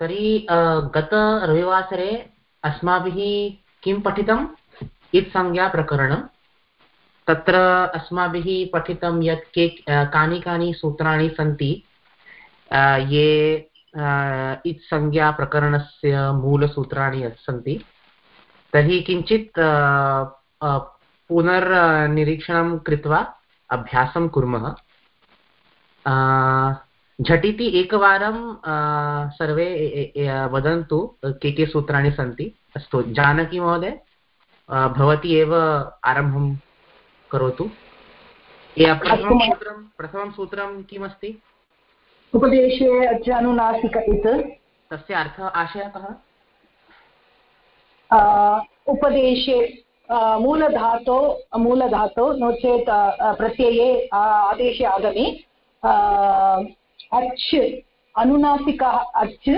तर्हि गतरविवासरे अस्माभिः किं पठितम्? इत्संज्ञाप्रकरणं तत्र अस्माभिः पठितं यत् के कानि कानि सूत्राणि सन्ति। ये इत्संज्ञाप्रकरणस्य मूलसूत्राणि सन्ति। तर्हि किञ्चित् पुनर्निरीक्षणं कृत्वा अभ्यासं कुर्मः। झटिति एकवारं सर्वे वदन्तु के के सूत्राणि सन्ति। अस्तु जानकी महोदय भवती एव आरम्भं करोतु। प्रथमं सूत्रं प्रथमं सूत्रं किमस्ति? उपदेशे च अनुनासिक इत्। तस्य अर्थः आशयः कः उपदेशे मूलधातो मूलधातो नो चेत् प्रत्यये आदेशे आगमे। अच् अनुनासिकः अच्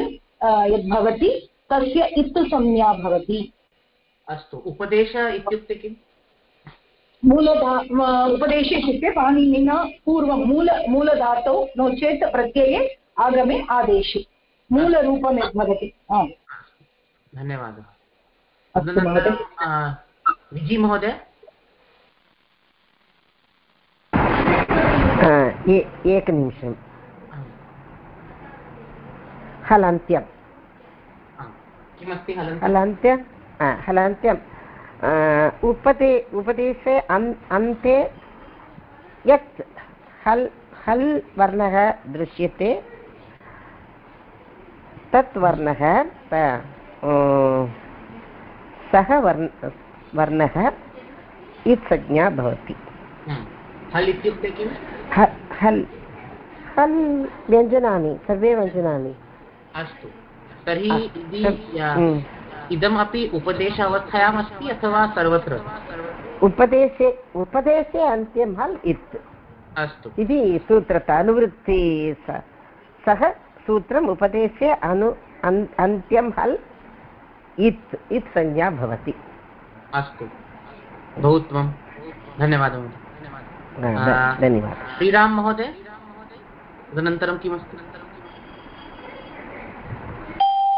यद्भवति तस्य इत् संज्ञा भवति। अस्तु उपदेश इत्युक्ते किम्? मूलधा उपदेशे इत्युक्ते पाणिनिना पूर्वं मूल मूलधातौ नो चेत् प्रत्यये आगमे आदेशे। मूलरूपं यद्भवति धन्यवादः। विजि महोदय? एकनिमिषम्। हलन्त्यं किमस्ति हलन्त्य हलन्त्यम् उपदे उपदेशे अन् अन्ते यत् हल् हल् वर्णः दृश्यते तत् वर्णः सः वर्ण वर्णः इत्संज्ञा भवति। हल् इत्युक्ते किम्? हल् हल् व्यञ्जनानि सर्वे व्यञ्जनानि। अस्तु। तर्हि इदमपि उपदेशावस्थायाम् अस्ति अथवा सर्वत्र? उपदेशे उपदेशे अन्त्यं हल् इत्। अस्तु। इति सूत्रता अनुवृत्ति सः सूत्रम् उपदेशे अनु अन्त्यं हल् इत् इत् संज्ञा भवति। अस्तु। बहु उत्तमं धन्यवादः। धन्यवादः श्रीराम महोदय? तदनन्तरं किमस्ति?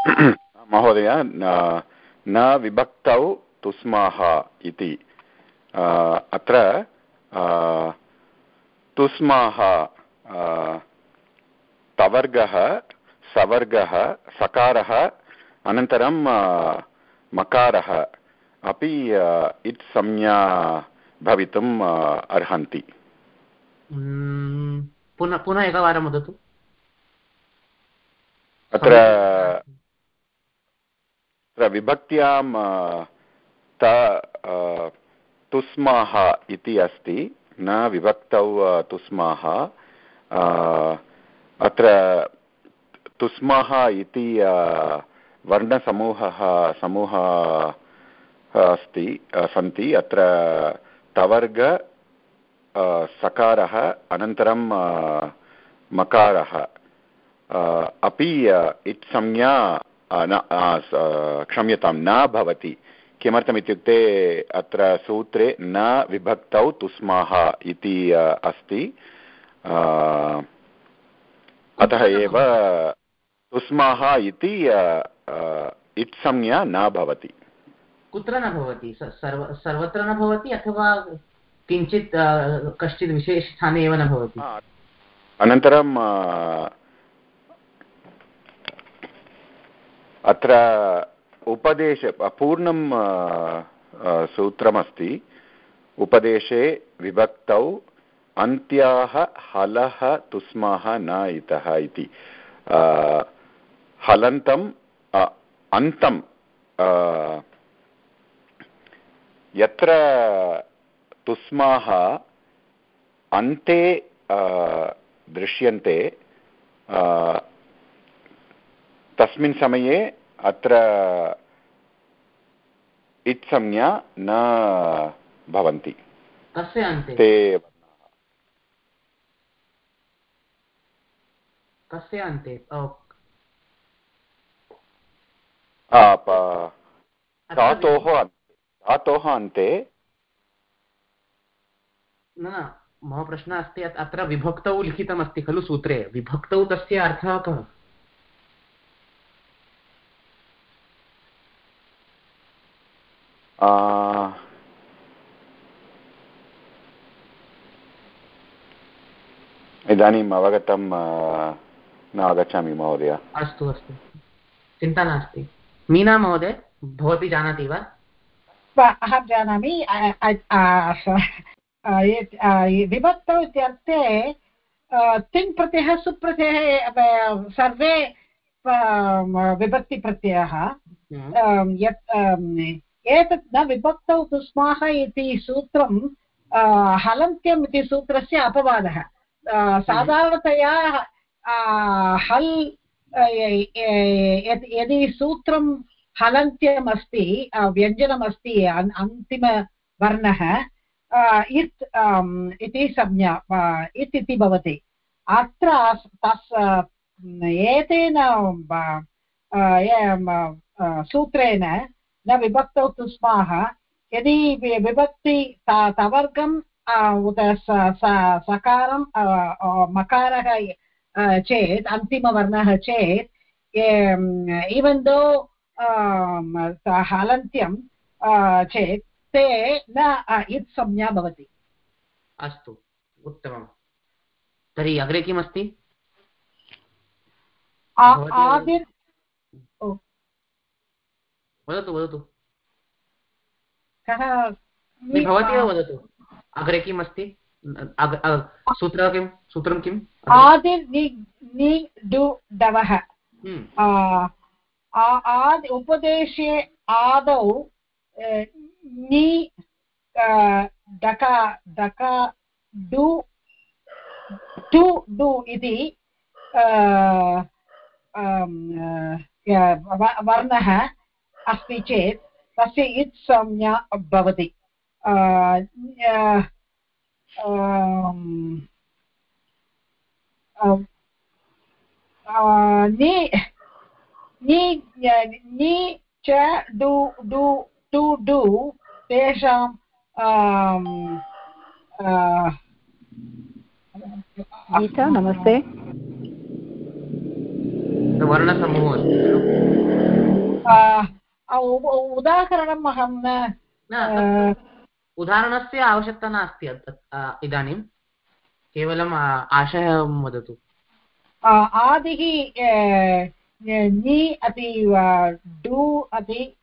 महोदय न विभक्तौ तुस्माः इति। अत्र तुस्माः तवर्गः सवर्गः सकारः अनन्तरं मकारः अपि इत् संज्ञा भवितुम् अर्हन्ति। पुनः पुनः एकवारं वदतु। अत्र तत्र विभक्त्यां तुस्माः इति अस्ति। न विभक्तौ तुस्माः अत्र तुस्माः इति वर्णसमूहः, समूहः अस्ति सन्ति। अत्र तवर्ग सकारः, अनन्तरं मकारः। अपि इत्संज्ञा क्षम्यतां न भवति। किमर्थमित्युक्ते अत्र सूत्रे न विभक्तौ तुस्माः इति अस्ति। अतः एव तुस्माः इति इत्संज्ञा न भवति। कुत्र न भवति? सर्व सर्वत्र न भवति अथवा किञ्चित् कश्चित् विशेषस्थाने एव न भवति? अनन्तरं अत्र उपदेश पूर्णं सूत्रमस्ति। उपदेशे विभक्तौ अन्त्याः हलः तुस्माः न इतः इति। हलन्तम् अन्तं यत्र तुस्माः अन्ते दृश्यन्ते तस्मिन् समये अत्र इत्संज्ञा न भवन्ति। ते कस्य अन्ते। धातोः धातोः अन्ते। न न मम प्रश्नः अस्ति अत्र विभक्तौ लिखितमस्ति खलु सूत्रे। विभक्तौ तस्य अर्थः कः? इदानीम् अवगतं न आगच्छामि महोदय। अस्तु अस्तु। चिन्ता नास्ति। मीना महोदय भवती जानाति वा? अहं जानामि। विभक्तौ इत्यर्थे तिङ् प्रत्ययः सुप्रत्ययः सर्वे विभक्तिप्रत्ययः। हम्म। यत् एतत् न विभक्तौ तुस्माः इति सूत्रं हलन्त्यम् इति सूत्रस्य अपवादः। साधारणतया हल् यदि सूत्रं हलन्त्यम् अस्ति व्यञ्जनमस्ति अन्तिमवर्णः इत् इति संज्ञा इत् इति भवति। अत्र तस् एतेन सूत्रेण न विभक्तौ तु स्माः यदि विभक्ति तवर्गम् उत सकारं मकारः चेत् अन्तिमवर्णः चेत् इवन् दो हलन्त्यं चेत् ते न इत् संज्ञा भवति। अस्तु उत्तमं। तर्हि अग्रे किमस्ति? आदिर् वदतु वदतु। भवती एव वदतु। अग्रे किम् अस्ति? सूत्रं किं? सूत्रं किम्? आदिर् नि डु डवः हम्म। आद् उपदेशे आदौ नि डका डका डु टु डु इति वर्णः। अस्ति चेत् तस्य इत् संज्ञा भवति नि च डु डु टु डु तेषां गीता नमस्ते। वर्णसमूहः उदाहरणम् अहं न उदाहरणस्य आवश्यकता नास्ति इदानीं। केवलम् आशयं वदतु। आदिः नि अपि डु अपि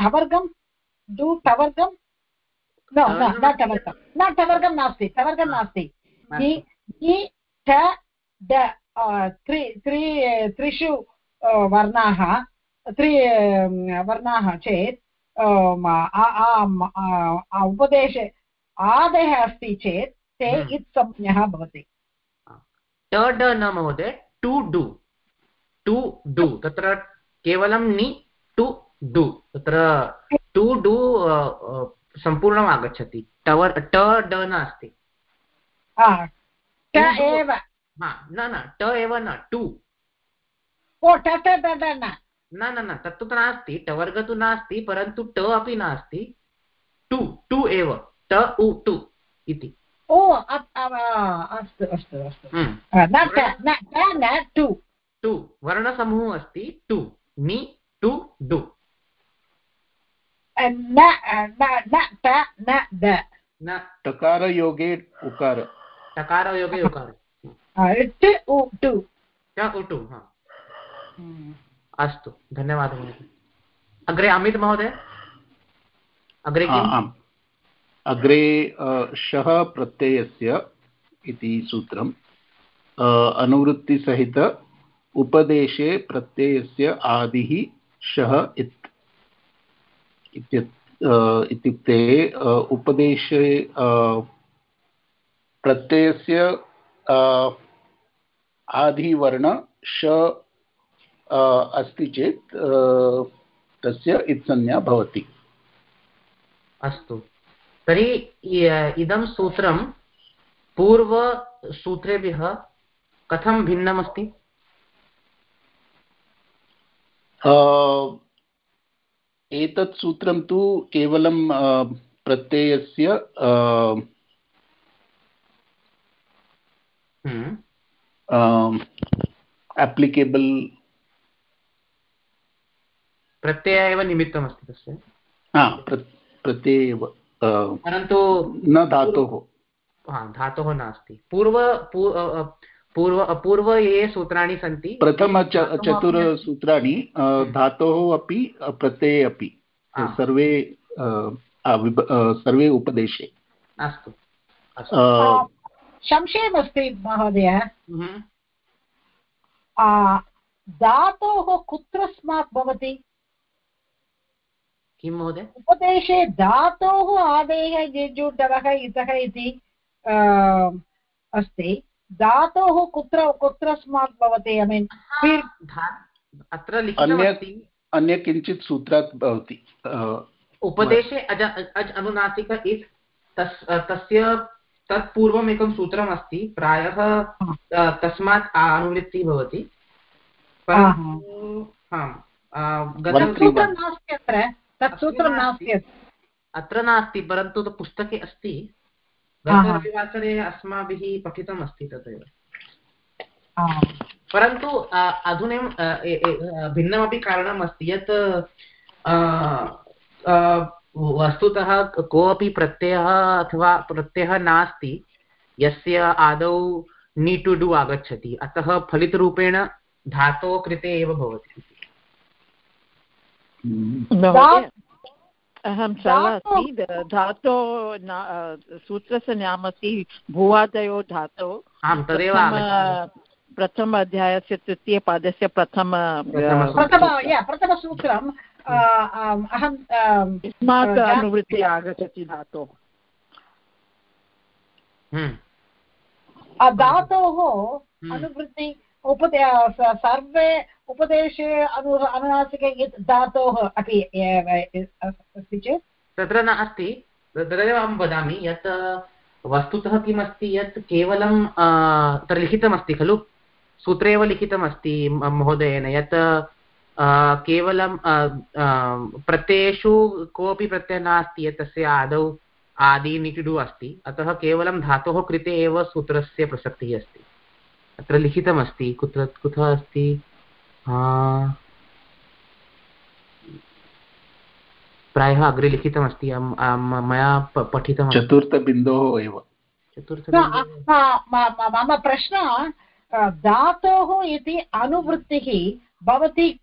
ठवर्गं डु ठवर्गं न न ठवर्गं नास्ति ठवर्गं नास्ति। त्रि त्रि त्रिषु वर्णाः। त्रि वर्णाः चेत् उपदेशे आदयः अस्ति चेत् ते हम्म। इत्संज्ञः भवति। ड न महोदय टु डु। टु डु। तत्र केवलं नि टु डु। तत्र टु डु सम्पूर्णम् आगच्छति टवर् ट ड नास्ति। एव। न न ट एव न टु। ओ ट न। न न न तत्तु नास्ति टवर्ग तु नास्ति परन्तु ट अपि नास्ति। टु टु एव ट उ टु इति। ओ अस्तु अस्तु अस्तु। टु टु वर्णसमूहः अस्ति टु नि टु डु टकारयोगे उकार। टकारयोगे उकार। टु टु। हा। अस्तु, धन्यवादः महोदय अग्रे अमित महोदय? अग्रे आम्। अग्रे शः प्रत्ययस्य इति सूत्रम् अनुवृत्तिसहित उपदेशे प्रत्ययस्य आदिः शः इत्। इत्युक्ते उपदेशे प्रत्ययस्य आदिवर्ण श अस्ति चेत् तस्य इत्संज्ञा भवति। अस्तु। तर्हि इदं सूत्रं पूर्वसूत्रेभ्यः कथं भिन्नमस्ति? एतत् सूत्रं तु केवलं प्रत्ययस्य एप्लिकेबल् प्रत्यय एव निमित्तमस्ति तस्य। प्रत्यये एव परन्तु न धातोः। हा धातोः नास्ति। पूर्व पूर्व पूर्व ये सूत्राणि सन्ति प्रथम चतुरसूत्राणि धातोः अपि प्रत्यये अपि। सर्वे सर्वे उपदेशे। अस्तु। संशयमस्ति महोदय। हम्म। धातोः कुत्र स्मात् भवति? किं महोदय? उपदेशे धातोः आदेयः जेजुडवः इतः इति अस्ति। धातोः कुत्र कुत्र स्मात् भवति? ऐ मीन् अत्र लिखितमस्ति। अन्य किञ्चित् सूत्रात् भवति उपदेशे अज अज् अनुनासिक इत् तस् तस्य तत्पूर्वम् एकं सूत्रमस्ति प्रायः तस्मात् अनुवृत्तिः भवति। अत्र। नास्ति परन्तु पुस्तके अस्ति। गतरविवासरे अस्माभिः पठितमस्ति तदेव परन्तु अधुना भिन्नमपि कारणम् अस्ति। यत् वस्तुतः कोऽपि प्रत्ययः अथवा प्रत्ययः नास्ति यस्य आदौ नी टु डु आगच्छति। अतः फलितरूपेण धातोः कृते एव भवति। अहं सः अस्ति धातो सूत्रस्य नाम अस्ति भुवादयो धातो। तदेव प्रथम अध्यायस्य तृतीयपादस्य प्रथम अहं अस्मात् अनुवृत्तिः आगच्छति धातोः। हम्म। धातोः हम्म। अनुवृत्ति उपदे सर्वे उपदेशे अनु, अनुनासिक यत् धातोः अपि अस्ति चेत्? तत्र नास्ति तदेव अहं वदामि, यत् वस्तुतः किमस्ति, यत् केवलं तत्र लिखितमस्ति खलु? सूत्रे एव लिखितमस्ति महोदयेन, यत् केवलं प्रत्ययेषु कोऽपि प्रत्ययः नास्ति, यत् तस्य आदौ, आदि निटिडु अस्ति। अतः केवलं धातोः कृते एव सूत्रस्य प्रसक्तिः अस्ति। अत्र लिखितमस्ति, कुत्र, कुतः अस्ति? प्रायः अग्रे लिखितमस्ति मया पठितं चतुर्थबिन्दोः एव। चतुर्थ मम प्रश्नः धातोः इति अनुवृत्तिः भवती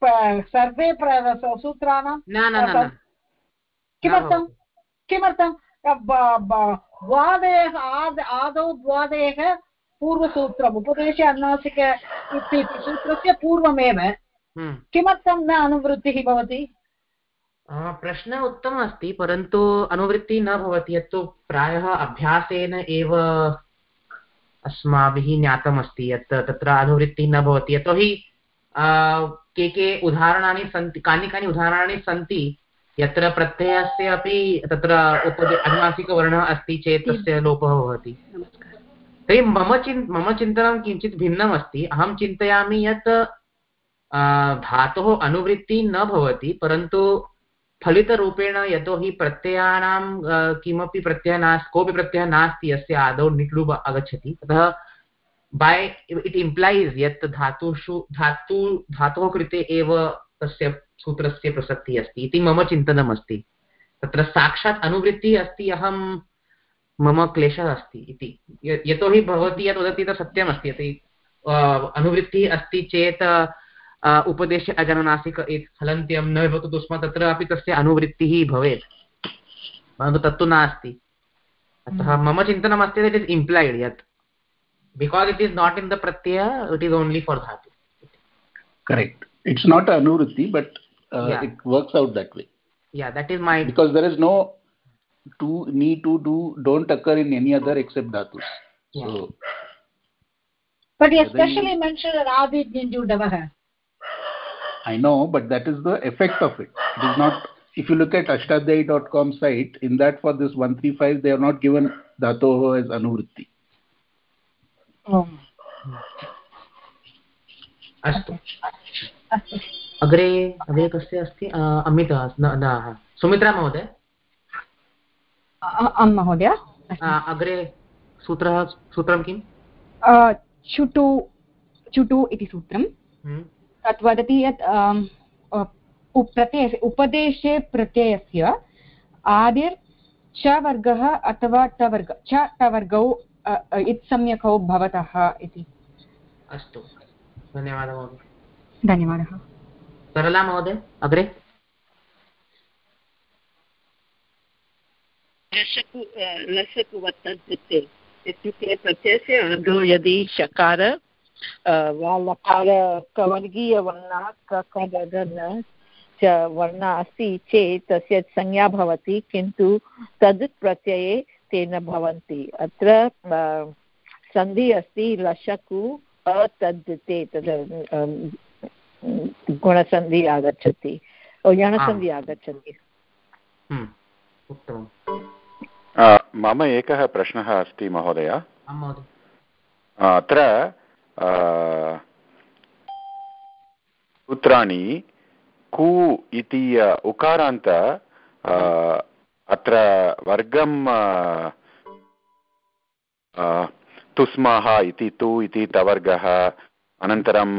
सर्वे सूत्राणां? किमर्थं? किमर्थं? द्वादयः आदौ द्वादयः पूर्वसूत्रम् उपदेशे अनुनासिक इति सूत्रस्य पूर्वमेव हम्म। किमर्थं न अनुवृत्तिः भवति? प्रश्नः उत्तमः अस्ति परन्तु अनुवृत्तिः न भवति यत्तु प्रायः अभ्यासेन एव अस्माभिः ज्ञातमस्ति यत् तत्र अनुवृत्तिः न भवति। यतोहि के के उदाहरणानि सन्ति कानि कानि उदाहरणानि सन्ति यत्र प्रत्ययस्य अपि तत्र उपदे अनुनासिकवर्णः अस्ति चेत् तस्य लोपः भवति। तर्हि मम चिन्, मम चिन्तनं किञ्चित् भिन्नम् अस्ति अहं चिन्तयामि यत् धातोः अनुवृत्तिः न भवति, परन्तु फलितरूपेण यतोहि प्रत्ययानां किमपि प्रत्ययः नास्ति कोऽपि प्रत्ययः नास्ति, यस्य आदौ निट्लुब् आगच्छति। अतः बै इट् इम्प्लैस् यत् धातुषु, धातु, धातोः कृते एव तस्य सूत्रस्य प्रसक्तिः अस्ति इति मम चिन्तनमस्ति। तत्र साक्षात् अनुवृत्तिः अस्ति, अहं मम क्लेशः अस्ति इति। यतोहि भवती यत् वदति तत् सत्यमस्ति। यतोहि अनुवृत्तिः अस्ति चेत् उपदेश अजननासिक हलन्त्यं न भवतु स्म तत्रापि तस्य अनुवृत्तिः भवेत्। परन्तु तत्तु नास्ति। अतः हम्म। मम चिन्तनमस्ति इट् इस् इम्प्लैड् यत्। Because it is not in the Pratyaya it is only for धातु। correct it's not anuvritti but uh, yeah. it works out that way yeah that is my because there is no to need to do don't occur in any other except dhatus yeah. so but especially mentioned adi jinjudavah I know, but that is the effect of it. It is not. If you look at ashtadhyayi.com site, in that for this 135, they are not given dhatoho as anuvritti. अस्तु अग्रे अग्रे कस्य अस्ति अमिता न सुमित्रा महोदय महोदय। अग्रे सूत्रः सूत्रं किं चुटु चुटु इति सूत्रं। तत् वदति यत् प्रत्ययस्य उपदेशे प्रत्ययस्य आदिर् च वर्गः अथवा टवर्ग च टवर्गौ इत्सम्यकौ भवतः इति। अस्तु। धन्यवादः महोदय। धन्यवादः। सरला महोदय अग्रे? लसकु वर्तन्ते इत्युक्ते प्रत्ययस्य अधो यदि शकार वा लकार कवर्गीयवर्णः ककदन च वर्णः अस्ति चेत् तस्य संज्ञा भवति किन्तु तद् प्रत्यये ते न भवन्ति। अत्र सन्धि अस्ति लशकु अतद् तद् गुणसन्धि आगच्छति यणसन्धि आगच्छति। हम्म, उत्तमम्। मम एकः प्रश्नः अस्ति महोदय. अत्र सूत्राणि कु इति उकारान्त अत्र वर्गं तुस्माः इति तु इति तवर्गः अनन्तरं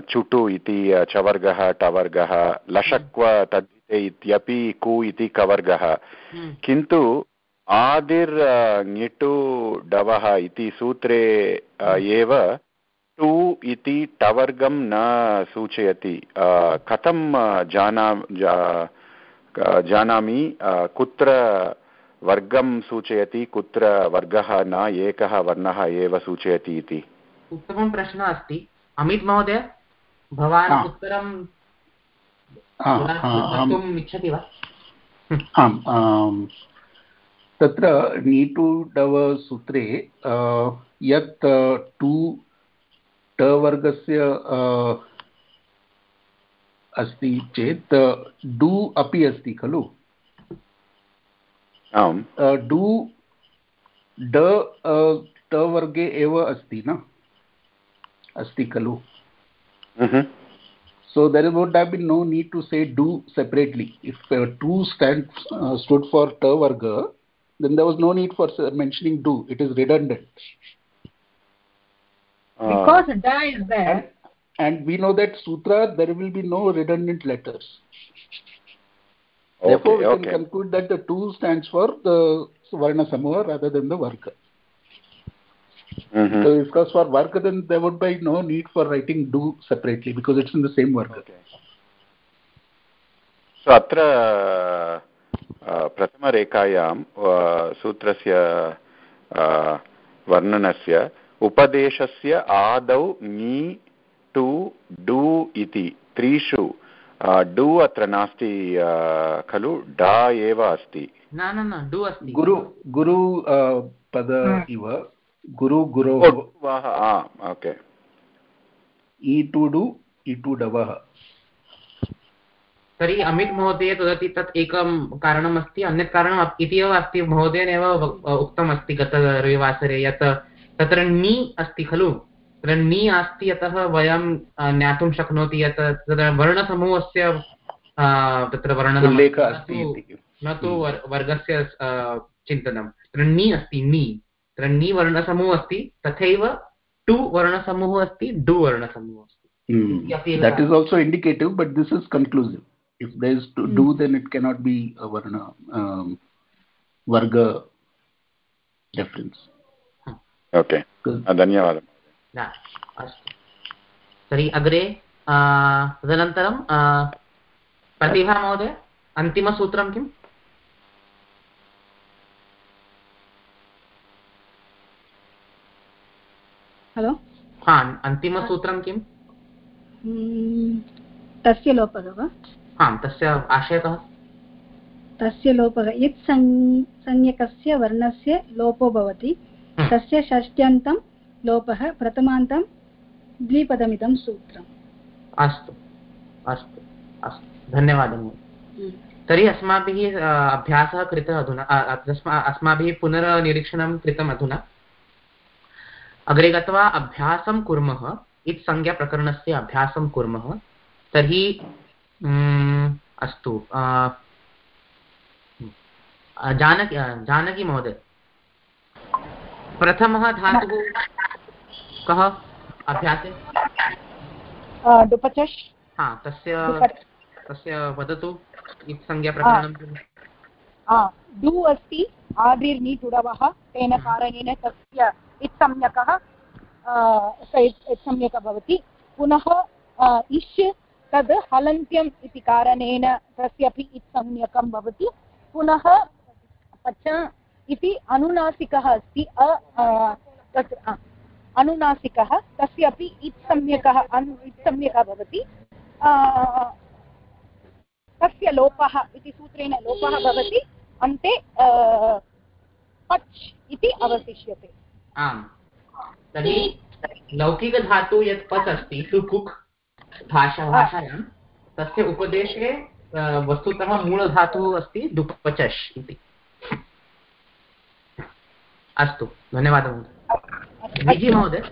चुटु इति चवर्गः टवर्गः लशक्व तद्धिते इत्यपि कु इति कवर्गः। हम्म। किन्तु आदिर् ङिटु डवः इति सूत्रे एव टु इति टवर्गं न सूचयति। कथं जाना जानामि कुत्र वर्गं सूचयति कुत्र वर्गः न एकः वर्णः एव सूचयति इति? उत्तमः प्रश्नः अस्ति। अमित् महोदय भवान् उत्तरं वक्तुम् इच्छति वा? आम्। तत्र नीटू डव सूत्रे यत् टु टवर्गस्य अस्ति चेत् डु अपि अस्ति खलु? आम्। डु ड टवर्गे एव अस्ति न? अस्ति खलु? So there is vote have been no need to say डु सेपरेट्लि इफ् टु स्टाण्ड् स्टुड् फार् टवर्ग then there was no need for mentioning do. It is redundant. Because uh, da is there. And, and, we know that sutra, there will be no redundant letters. Okay, Therefore, we okay. can conclude that the two stands for the Varna Samuha rather than the Varga. Mm -hmm. So if it was for Varga, then there would be no need for writing do separately because it's in the same Varga. Okay. So, atra प्रथमरेखायां सूत्रस्य वर्णनस्य उपदेशस्य आदौ ङि to डु इति त्रिषु do अत्र नास्ति खलु डा एव अस्ति। न न न डु अस्ति। गुरु गुरु पद इव गुरु गुरोः ओके। इ टु डु इ टु डवः। तर्हि अमित् महोदय वदति तत् एकं कारणम् अस्ति अन्यत् कारणम् इति एव अस्ति महोदयेन एव उक्तमस्ति गतरविवासरे यत् तत्र णि अस्ति खलु? तत्र णि अस्ति यतः वयं ज्ञातुं शक्नोति यत् तत्र वर्णसमूहस्य तत्र वर्णनं न तु वर्गस्य चिन्तनं तत्र णि अस्ति णि तत्र णि वर्णसमूहः अस्ति तथैव टु वर्णसमूहः अस्ति डु वर्णसमूहः अस्ति। that is also indicative but this is conclusive if there is to mm. do then it cannot be a varna um, varga reference okay धन्यवादः अस्तु तर्हि अग्रे तदनन्तरं प्रतिभा महोदय अन्तिमसूत्रं किम्? हलो हा अन्तिमसूत्रं किम्? तस्य लोपः वा? आम् तस्य आशयः तस्य लोपः यत् संज्ञकस्य वर्णस्य लोपो भवति हम्म। तस्य षष्ट्यन्तं लोपः प्रथमान्तं द्विपदमिदं सूत्रम् अस्तु अस्तु अस्तु धन्यवादः हम्म। तर्हि अस्माभिः अभ्यासः कृतः अधुना अस्माभिः पुनर्निरीक्षणं कृतम् अधुना अग्रे गत्वा अभ्यासं कुर्मः इत्संज्ञाप्रकरणस्य अभ्यासं कुर्मः तर्हि अस्तु जानकी जानकी महोदय। प्रथमः धातुः कः? अभ्यासे। हा तस्य तस्य वदतु संज्ञाप्रकरणं डु अस्ति आदिर्नि टुडवः तेन कारणेन तस्य इत्सम्यकः सम्यक् भवति। पुनः इष् तद् हलन्त्यम् इति कारणेन तस्यापि इत्सम्यकं भवति। पुनः पच इति अनुनासिकः अस्ति, अ तत्र अनुनासिकः, तस्यापि इत्सम्यकः अनु इत्सम्यकः भवति। तस्य लोपः इति सूत्रेण लोपः भवति। अन्ते पच् इति अवशिष्यते। आम्। तर्हि लौकिकधातु यत् पच् अस्ति सुकुक् भाषा भाषायां तस्य उपदेशे वस्तुतः मूलधातुः अस्ति दुपचष् इति। अस्तु धन्यवादः महोदय। महोदय।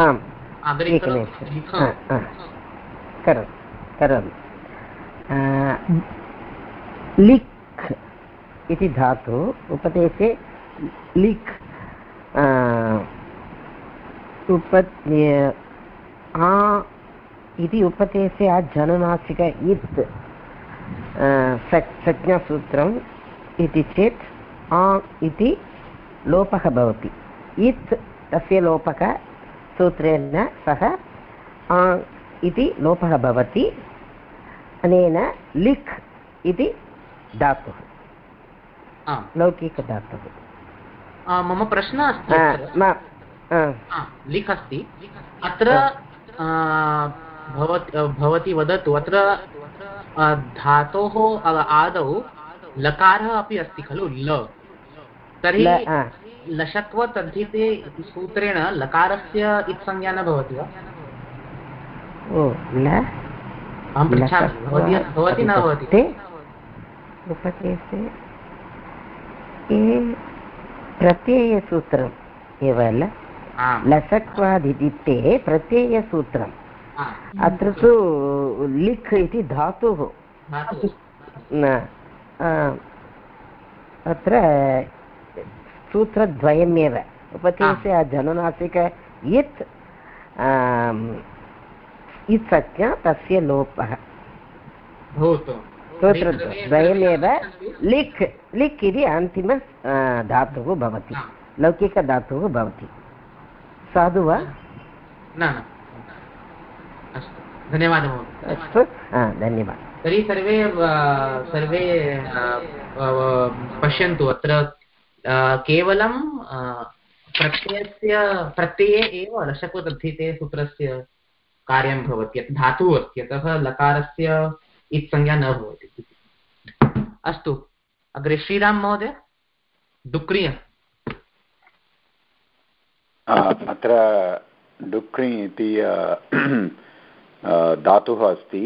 आम्। करोमि लिक् इति धातु उपदेशे लिक् उप आ इति उपदेशे जननासिक इत् संज्ञासूत्रम् इति चेत् आ इति लोपः भवति। इत् तस्य लोपः सूत्रेण सह आ इति लोपः भवति। अनेन लिख् इति धातुः। लौकिकधातुः। मम प्रश्नः अस्ति लिख् अस्ति. अत्र भवती वदतु अत्र धातोः आदौ लकारः अपि अस्ति खलु ल. तर्हि लशत्वतद्धिते सूत्रेण लकारस्य इत्संज्ञा न भवति वा? अहं पृच्छामि भवति न भवति. उपदेशे प्रत्ययसूत्रम् एव ल? लसत्वादिदित्ते प्रत्ययसूत्रम् अत्र तु लिख् इति धातुः अत्र सूत्रद्वयमेव उपदेशे जननासिक यत् इत्सत्य तस्य लोपः सूत्रद्वयमेव लिक् लिक् इति अन्तिम धातुः भवति लौकिकधातुः भवति साधु वा न अस्तु धन्यवादः अस्तु धन्यवादः तर्हि सर्वे सर्वे पश्यन्तु अत्र केवलं प्रत्ययस्य प्रत्यये एव लशकुतद्धिते सूत्रस्य कार्यं भवति धातुः अस्ति अतः लकारस्य इत्संज्ञा न भवति अस्तु अग्रे श्रीराम महोदय डुक्रिय अत्र डुक्रि इति धातुः अस्ति।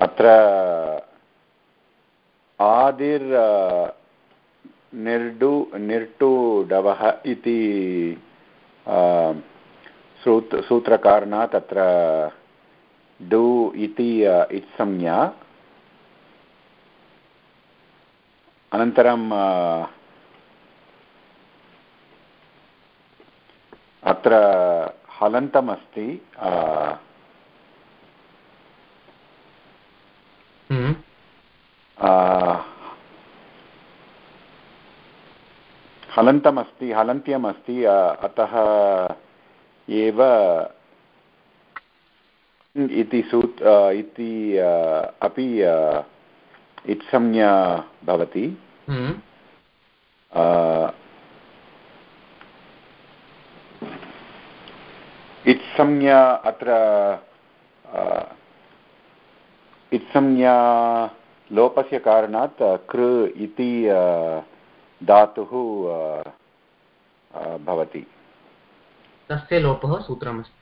अत्र आदिर् निर्डु, निर्टु डवः इति सूत्, सूत्रकारणात् अत्र डु इति इत्संज्ञा। अनन्तरं अत्र हलन्तमस्ति हम्म। हलन्तमस्ति हलन्त्यमस्ति अतः एव इति सूत् इति अपि इत्संज्ञा भवति इत्संज्ञा अत्र इत्संज्ञा लोपस्य कारणात् कृ इति धातुः भवति तस्य लोपः सूत्रमस्ति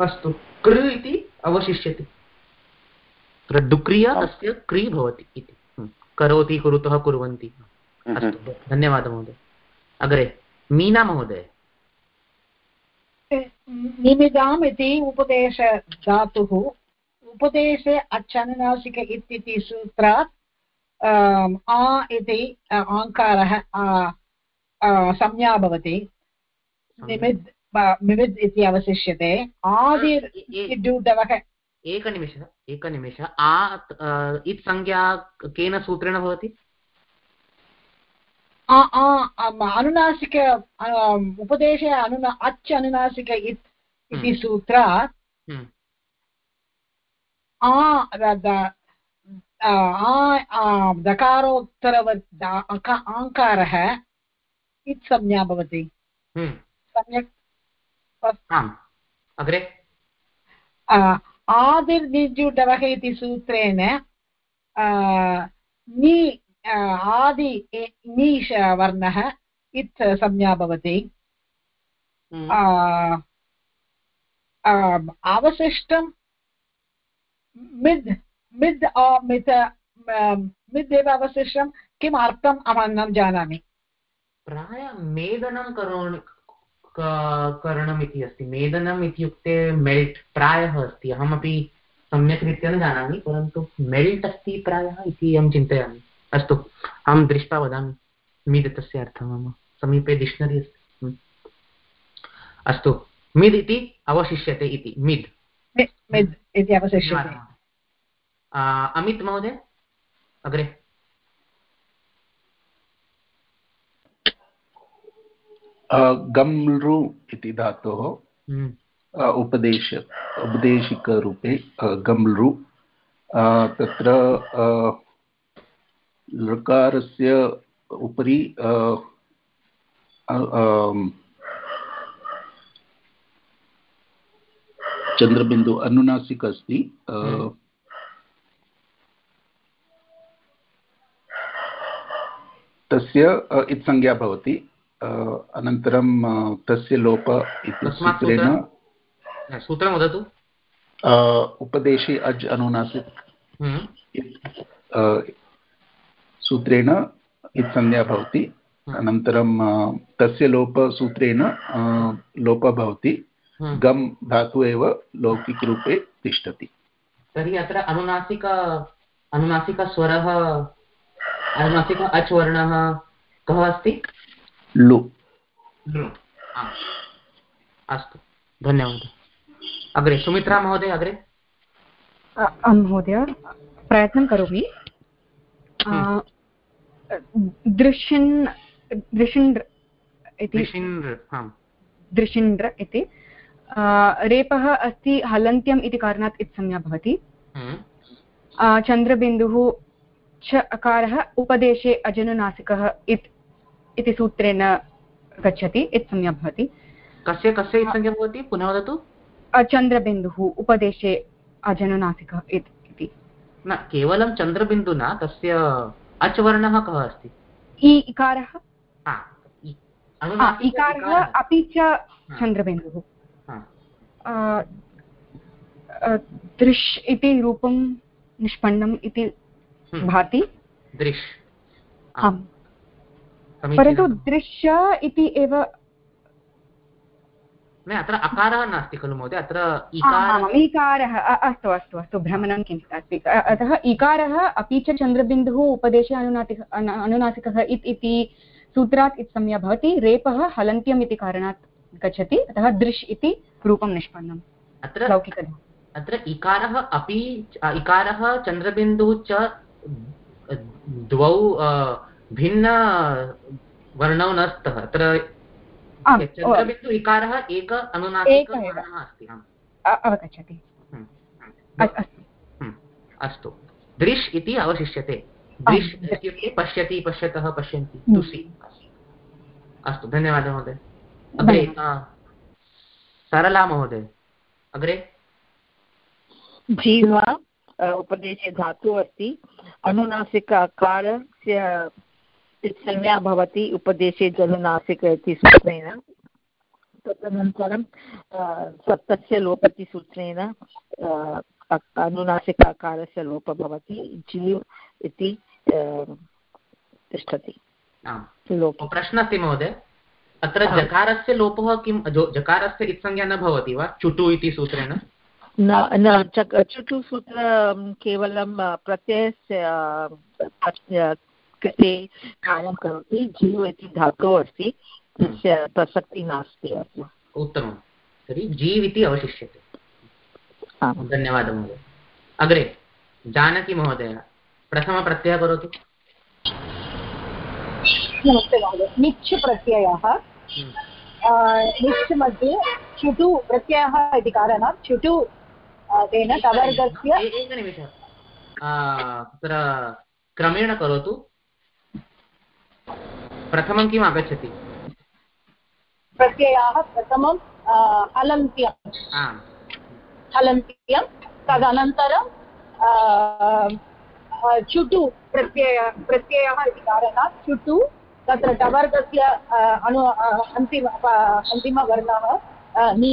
अस्तु कृ इति अवशिष्यते डुक्रिया तस्य क्री भवति इति। करोति कुरुतः कुर्वन्ति। अस्तु धन्यवादः महोदय। अग्रे। मीना महोदय निमिदाम् इति उपदेशधातुः उपदेशे अचनुनासिक इति सूत्रात् आ इति आङ्कारः संज्ञा भवति निमिद् मिमिद् इति अवशिष्यते आदिर्डुडवः एकनिमिषः एकनिमिषः आ इत् संज्ञा केन सूत्रेण भवति अनुनासिक उपदेशे अनुना अच् अनुनासिक इत् इति। सूत्रात्। दकारोत्तरवत् आङ्कारः इत् संज्ञा भवति। सम्यक् अग्रे आदिर्निजुडवः इति सूत्रेण नि आदि नीश वर्णः इत् संज्ञा भवति अवशिष्टं मिद् मिद् मित मिद् एव अवशिष्टं किम् अर्थम् अहं न जानामि प्रायः मेदनं करोमि करणम् इति अस्ति मेदनम् इत्युक्ते मेल्ट् प्रायः अस्ति अहमपि सम्यक् रीत्या न जानामि परन्तु मेल्ट् अस्ति प्रायः इति अहं चिन्तयामि अस्तु अहं दृष्ट्वा वदामि मिद् तस्य अर्थः मम समीपे डिक्षनरी अस्ति। अस्तु मिद् इति अवशिष्यते इति मिद्। मिद् इति अवशिष्यते। अमित् महोदय? अग्रे। गम्लृ इति धातोः। उपदेश उपदेशिकरूपे गम्लृ तत्र लकारस्य उपरि चन्द्रबिन्दु अनुनासिक अस्ति तस्य इत्संज्ञा भवति अनन्तरं तस्य लोप इति सूत्रेण सूत्रं वदतु। उपदेशे अज् अनुनासिक। हम्म। सूत्रेण इत्संज्ञा भवति। अनन्तरं तस्य लोपसूत्रेण लोपः भवति। गम् धातु एव लौकिकरूपे तिष्ठति। तर्हि अत्र अनुनासिक अनुनासिकस्वरः अनुनासिक अच् वर्णः कः अस्ति? लु। लु। अस्तु। धन्यवादः। अग्रे सुमित्रा महोदय अग्रे? महोदय प्रयत्नं करोमि। दृशिन् दृशिन्द्र इति। दृशिन्द्र इति। रेपः अस्ति हलन्त्यम् इति कारणात् इत्संज्ञा भवति। हम्म। चन्द्रबिन्दुः च अकारः उपदेशे अजनुनासिकः इत् इति सूत्रेण गच्छति इत्संज्ञा भवति। कस्य कस्य इत्संज्ञा भवति? पुनः वदतु। चन्द्रबिन्दुः उपदेशे अजनुनासिकः इति। न केवलं चन्द्रबिन्दुना तस्य अच् वर्णः कः अस्ति? इकारः? इकारः अपि च चन्द्रबिन्दुः। दृश् इति रूपं निष्पन्नम् इति हम्म। भाति। दृश्। परन्तु दृश्य इति एव अत्र अकारः नास्ति खलु महोदय अत्र इकारः अस्तु अस्तु अस्तु भ्रमणं किञ्चित् अस्ति अतः इकारः अपि च चन्द्रबिन्दुः उपदेशे अनुनासिक अनुनासिकः इत् इति सूत्रात् इत्संज्ञा भवति। रेपः हलन्त्यम् इति कारणात् गच्छति। अतः दृश् इति रूपं निष्पन्नम् अत्र लौकिक अत्र इकारः अपि इकारः चन्द्रबिन्दुः च द्वौ भिन्नवर्णौ न स्तः अत्र चन्द्रबिन्दु इकारः एक अनुनासिकवर्णः अस्ति अवगच्छति। हम्म, हम्म, अस्तु दृश् इति अवशिष्यते। दृश् इत्युक्ते पश्यति पश्यतः पश्यन्ति तुसि। अस्तु धन्यवादः महोदय। अग्रे सरला महोदय। अग्रे? जीवा उपदेशे धातुः अस्ति। अनुनासिक अकारस्य संज्ञा भवति उपदेशे जलनासिक इति सूत्रेण। तदनन्तरं सप्तस्य लोपति सूत्रेण अनुनासिक अकारस्य लोपः भवति जीव् इति तिष्ठति। प्रश्नः अस्ति महोदय अत्र जकारस्य लोपः किं जकारस्य इत्संज्ञा न भवति वा? चुटु इति सूत्रेण। न न चुटु सूत्र केवलं प्रत्ययस्य कृते कार्यं करोति जीव इति धातुः अस्ति तस्य प्रसक्तिः नास्ति अत्र उत्तमं। तर्हि जीव् इति अवशिष्यते। धन्यवादः महोदय। अग्रे जानकी महोदय प्रथमप्रत्ययः करोतु। नमस्ते महोदय। निच् प्रत्ययः निच् मध्ये चुटु प्रत्ययः इति कारणात् चुटु तेन तवर्गस्य एकनिमिषः। तत्र क्रमेण करोतु। प्रथमं किम् आगच्छति प्रत्ययाः प्रथमं हलन्त्यं हलन्त्यं तदनन्तरं चुटु प्रत्यय प्रत्ययः इति कारणात् चुटु तत्र टवर्गस्य अनु अन्तिम अन्तिमवर्णः नि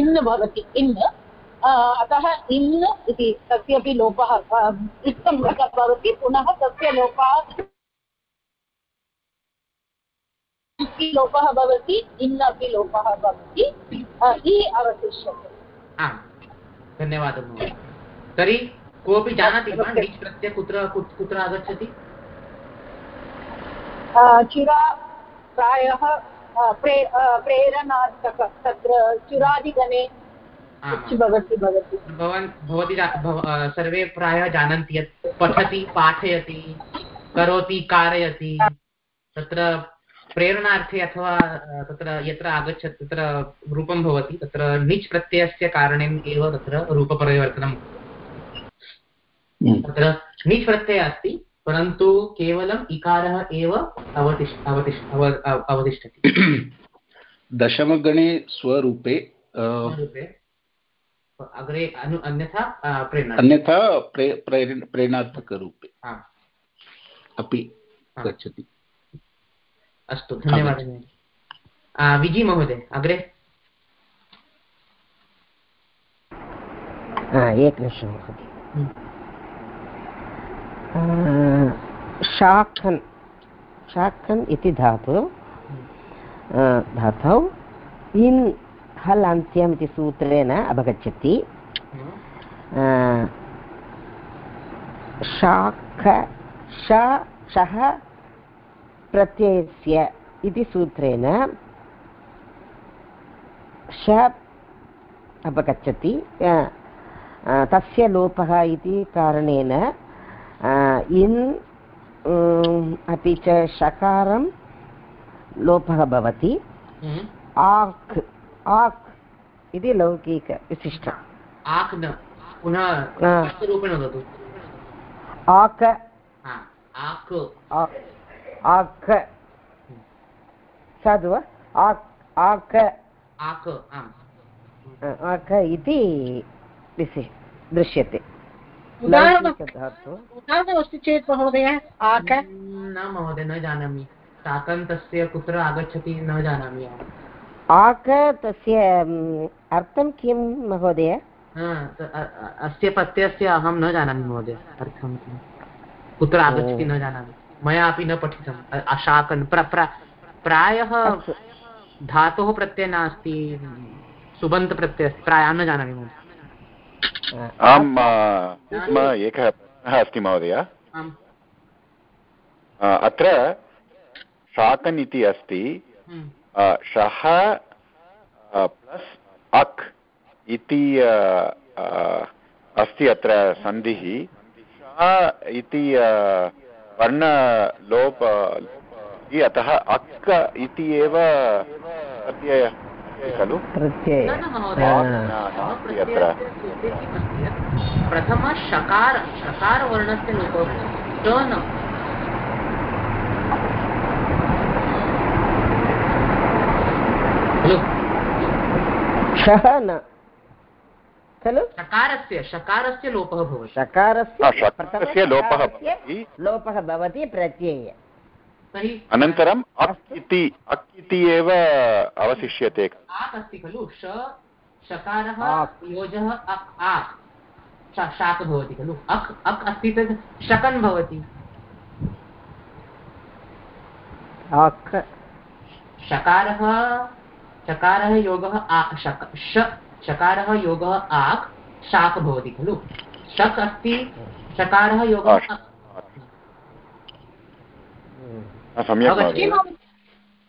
इन् भवति इन्। अतः इन् इति तस्यापि लोपः इत्थं भवति पुनः तस्य लोपः लोपः भवति इन् अपि लोपः भवति इ अवशिष्यते। आम् धन्यवादः तर्हि कोऽपि जानाति वा? णिच् प्रत्यय कुत्र कुत्र आगच्छति? चिरा प्रायः प्रे प्रेरणार्थक तत्र चुरादिगणे भवति भवति। भवान् भवती सर्वे प्रायः जानन्ति यत् पठति पाठयति करोति कारयति तत्र प्रेरणार्थे अथवा तत्र यत्र आगच्छति तत्र रूपं भवति तत्र णिच् प्रत्ययस्य कारणेन एव तत्र रूपपरिवर्तनं हम्म। तत्र णिच् प्रत्ययः अस्ति परन्तु केवलम् इकारः एव अवतिष् अवतिष् अवतिष्ठति। दशमगणे स्वरूपे अग्रे अनु अन्यथा प्रेरणा अन्यथा प्रे प्रेरणात्मकरूपे अपि गच्छति। अस्तु धन्यवादः विजि महोदय अग्रे? एकनिमिषं महोदय। हम्म। शाखन् शाखन् इति धातु। धातौ। इन् हल् अन्त्यम् इति सूत्रेण अवगच्छति। शाख श शः प्रत्ययस्य इति सूत्रेण श अपगच्छति तस्य लोपः इति कारणेन इन् अपि च शकारं लोपः भवति। हम्म। आक् आक् इति लौकिकविशिष्टम् आक् न पुनः आक। आक्। आक साधु वा? आक् आक आक् आक इति दृश्यते। उदाहरणमस्ति चेत् महोदय आक न महोदय न जानामि। कुत्र आगच्छति न जानामि आक तस्य अर्थं किं महोदय? अस्य पत्यस्य अहं न जानामि महोदय अर्थं किं? कुत्र आगच्छति न जानामि। मया अपि न पठितम्। अशाकन्। प्रायः धातोः प्रत्ययः नास्ति सुबन्तप्रत्ययः प्रायः न जानामि महोदय। आम् एकः प्रश्नः अस्ति महोदय। अत्र शाकन् इति अस्ति। हम्म। शः प्लस् अक् इति अस्ति अत्र सन्धिः। इति वर्णलोप अतः अक् इति एव प्रत्ययः खलु? प्रथम शकार शकारवर्णस्य लोपः न। खलु? शकारस्य शकारस्य लोपः भवति। शकारस्य लोपः लोपः भवति प्रत्यये। अनन्तरम् अक् इति अक् इति एव अवशिष्यते। आक् अस्ति खलु? श शकारः योजः अक् आक् शाक् भवति खलु? अक् अक् अस्ति चेत् शकन् भवति। शकारः चकारः योगः शक शकारः योगः आक् शाक् भवति खलु? शक् अस्ति शकारः योगः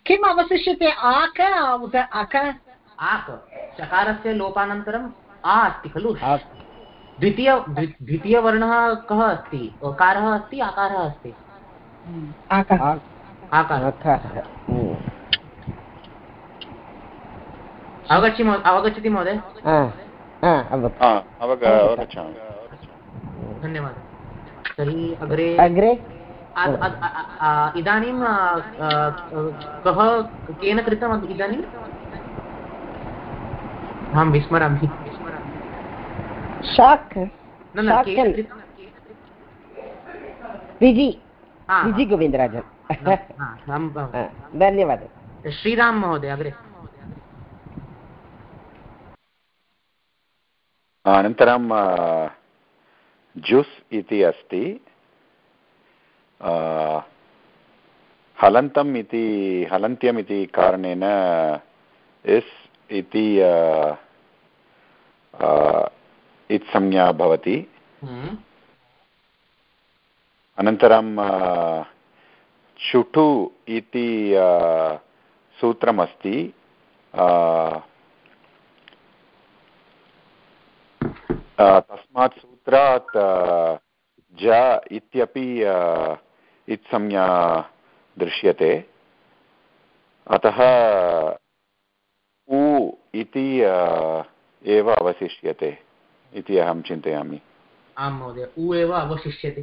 किम् अवशिष्यते? आक उत अक? आक। चकारस्य लोपानन्तरम् आ अस्ति खलु? द्वितीय द्वितीयवर्णः कः अस्ति? अकारः अस्ति आकारः अस्ति? अवगच्छि अवगच्छति महोदय। धन्यवादः। तर्हि अग्रे अग्रे? इदानीं कः केन कृतम् इदानीम् अहं विस्मरामि। शाक्। विजि। विजि गोविन्दराजन्। धन्यवादः। श्रीराम महोदय अग्रे। अनन्तरं जुस् इति अस्ति। हलन्तम् इति हलन्त्यम् इति कारणेन इस् इति इत्संज्ञा भवति। हम्म। अनन्तरं चुटु इति सूत्रमस्ति। तस्मात् सूत्रात् ज इत्यपि इत्संज्ञा दृश्यते। अतः उ इति एव अवशिष्यते इति अहं चिन्तयामि। आं महोदय उ एव अवशिष्यते।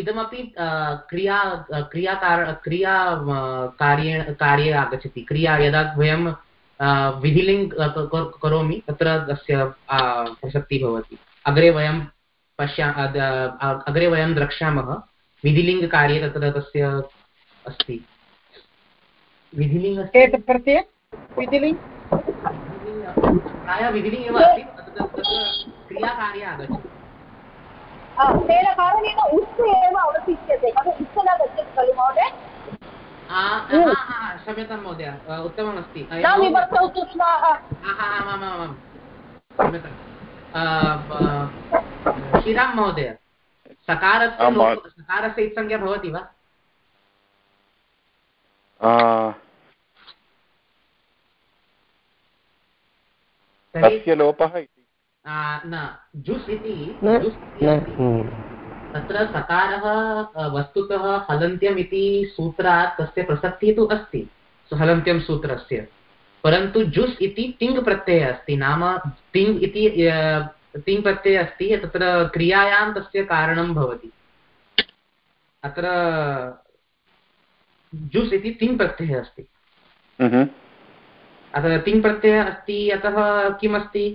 इदमपि क्रिया क्रियाकार क्रिया कार्येण कार्ये आगच्छति। क्रिया यदा वयं विधिलिङ्ग् करोमि तत्र तस्य प्रसक्तिः भवति। अग्रे वयं पश्या अग्रे वयं द्रक्ष्यामः। विधिलिङ्गकार्ये तत्र तस्य अस्ति। विधिलिङ्ग् प्रायः विधिलिङ्ग् एव अस्ति क्रियाकार्ये आगच्छति। तेन कारणेन उत् एव अवशिष्यते खलु उत् न गच्छति खलु महोदय। क्षम्यतां महोदय उत्तममस्ति. विभक्तौ तु स्मः श्रीरां महोदय सकारस्य सकारस्य इत्संज्ञा भवति वा? तस्य लोपः इति। न जुस् इति तत्र सकारः वस्तुतः हलन्त्यम् इति सूत्रात् तस्य प्रसक्तिः तु अस्ति। हलन्त्यं सूत्रस्य। परन्तु जुस् इति तिङ् प्रत्ययः अस्ति नाम तिङ् इति तिङ् प्रत्ययः अस्ति तत्र क्रियायां तस्य कारणं भवति। अत्र जुस् इति तिङ् प्रत्ययः अस्ति। अतः तिङ् प्रत्ययः अस्ति अतः किमस्ति?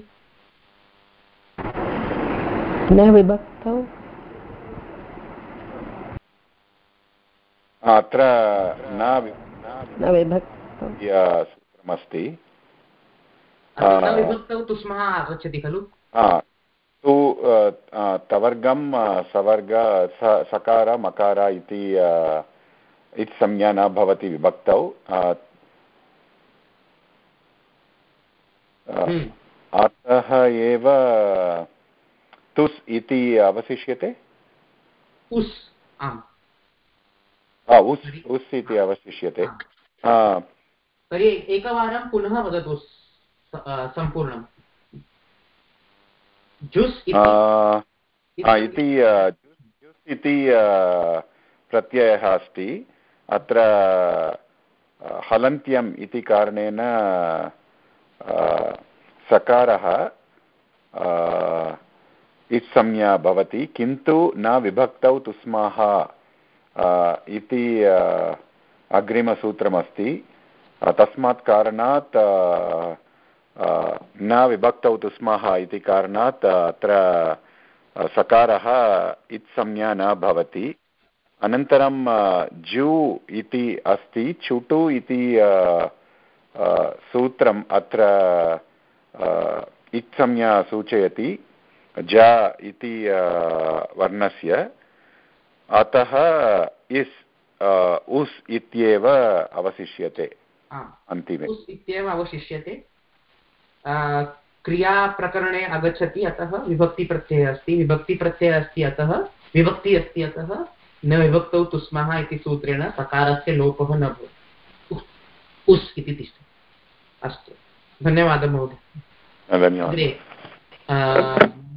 न विभक्तौ। अत्र न आगच्छति खलु। तु तवर्गं सवर्ग सकार मकार इति इति संज्ञा न भवति विभक्तौ। हम्म। अतः एव तुस् इति अवशिष्यते। उस् आम्। उस् उस् इति अवशिष्यते. तर्हि एकवारं पुनः वदतु सम्पूर्णं जुस् इति. जुस् इति प्रत्ययः अस्ति. अत्र हलन्त्यम् इति कारणेन सकारः इत्संज्ञा भवति किन्तु न विभक्तौ तुस्माः इति अग्रिमसूत्रमस्ति। तस्मात् कारणात् न विभक्तौ तु स्मः इति कारणात् अत्र सकारः इत्संज्ञा न भवति। अनन्तरं जू इति अस्ति। चुटु इति सूत्रम् अत्र इत्संज्ञा सूचयति। ज इति वर्णस्य। अतः इस् उस् इत्येव अवशिष्यते अन्तिमे। उस् इत्येव अवशिष्यते। क्रियाप्रकरणे आगच्छति अतः विभक्तिप्रत्ययः अस्ति। विभक्तिप्रत्ययः अस्ति अतः विभक्ति अस्ति अतः न विभक्तौ तुस्मः इति सूत्रेण सकारस्य लोपः न भवति। उस् इति तिष्ठति। अस्तु। धन्यवादः महोदय। धन्यवादः।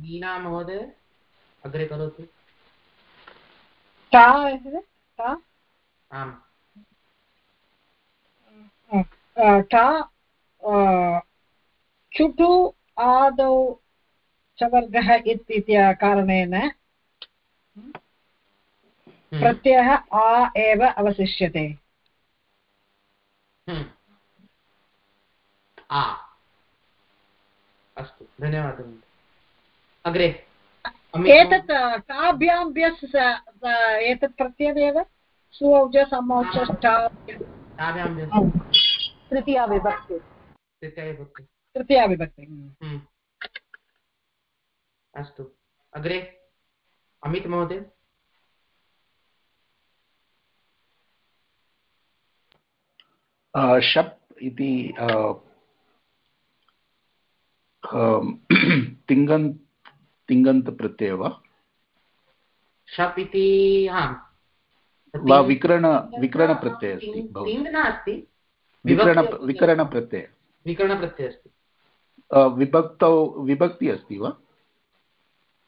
मीना महोदय अग्रे करोतु। टा चुटु आदौ चवर्गः इति कारणेन हम्म। प्रत्ययः आ एव अवशिष्यते। हम्म। अस्तु धन्यवादः। अग्रे। एतत् ताभ्यां एतत् प्रत्ययमेव? सुऔज समौच तृतीया विभक्ति तृतीया विभक्ति तृतीया विभक्ति हम्म। अस्तु। अग्रे अमित महोदय। शप् इति तिङन्त् तिङन्तप्रत्यय वा? शप् इति वा विकरण विकरणप्रत्ययः अस्ति विकरण विकरणप्रत्यय। विकरणप्रत्ययः अस्ति। विभक्तौ विभक्ति अस्ति वा?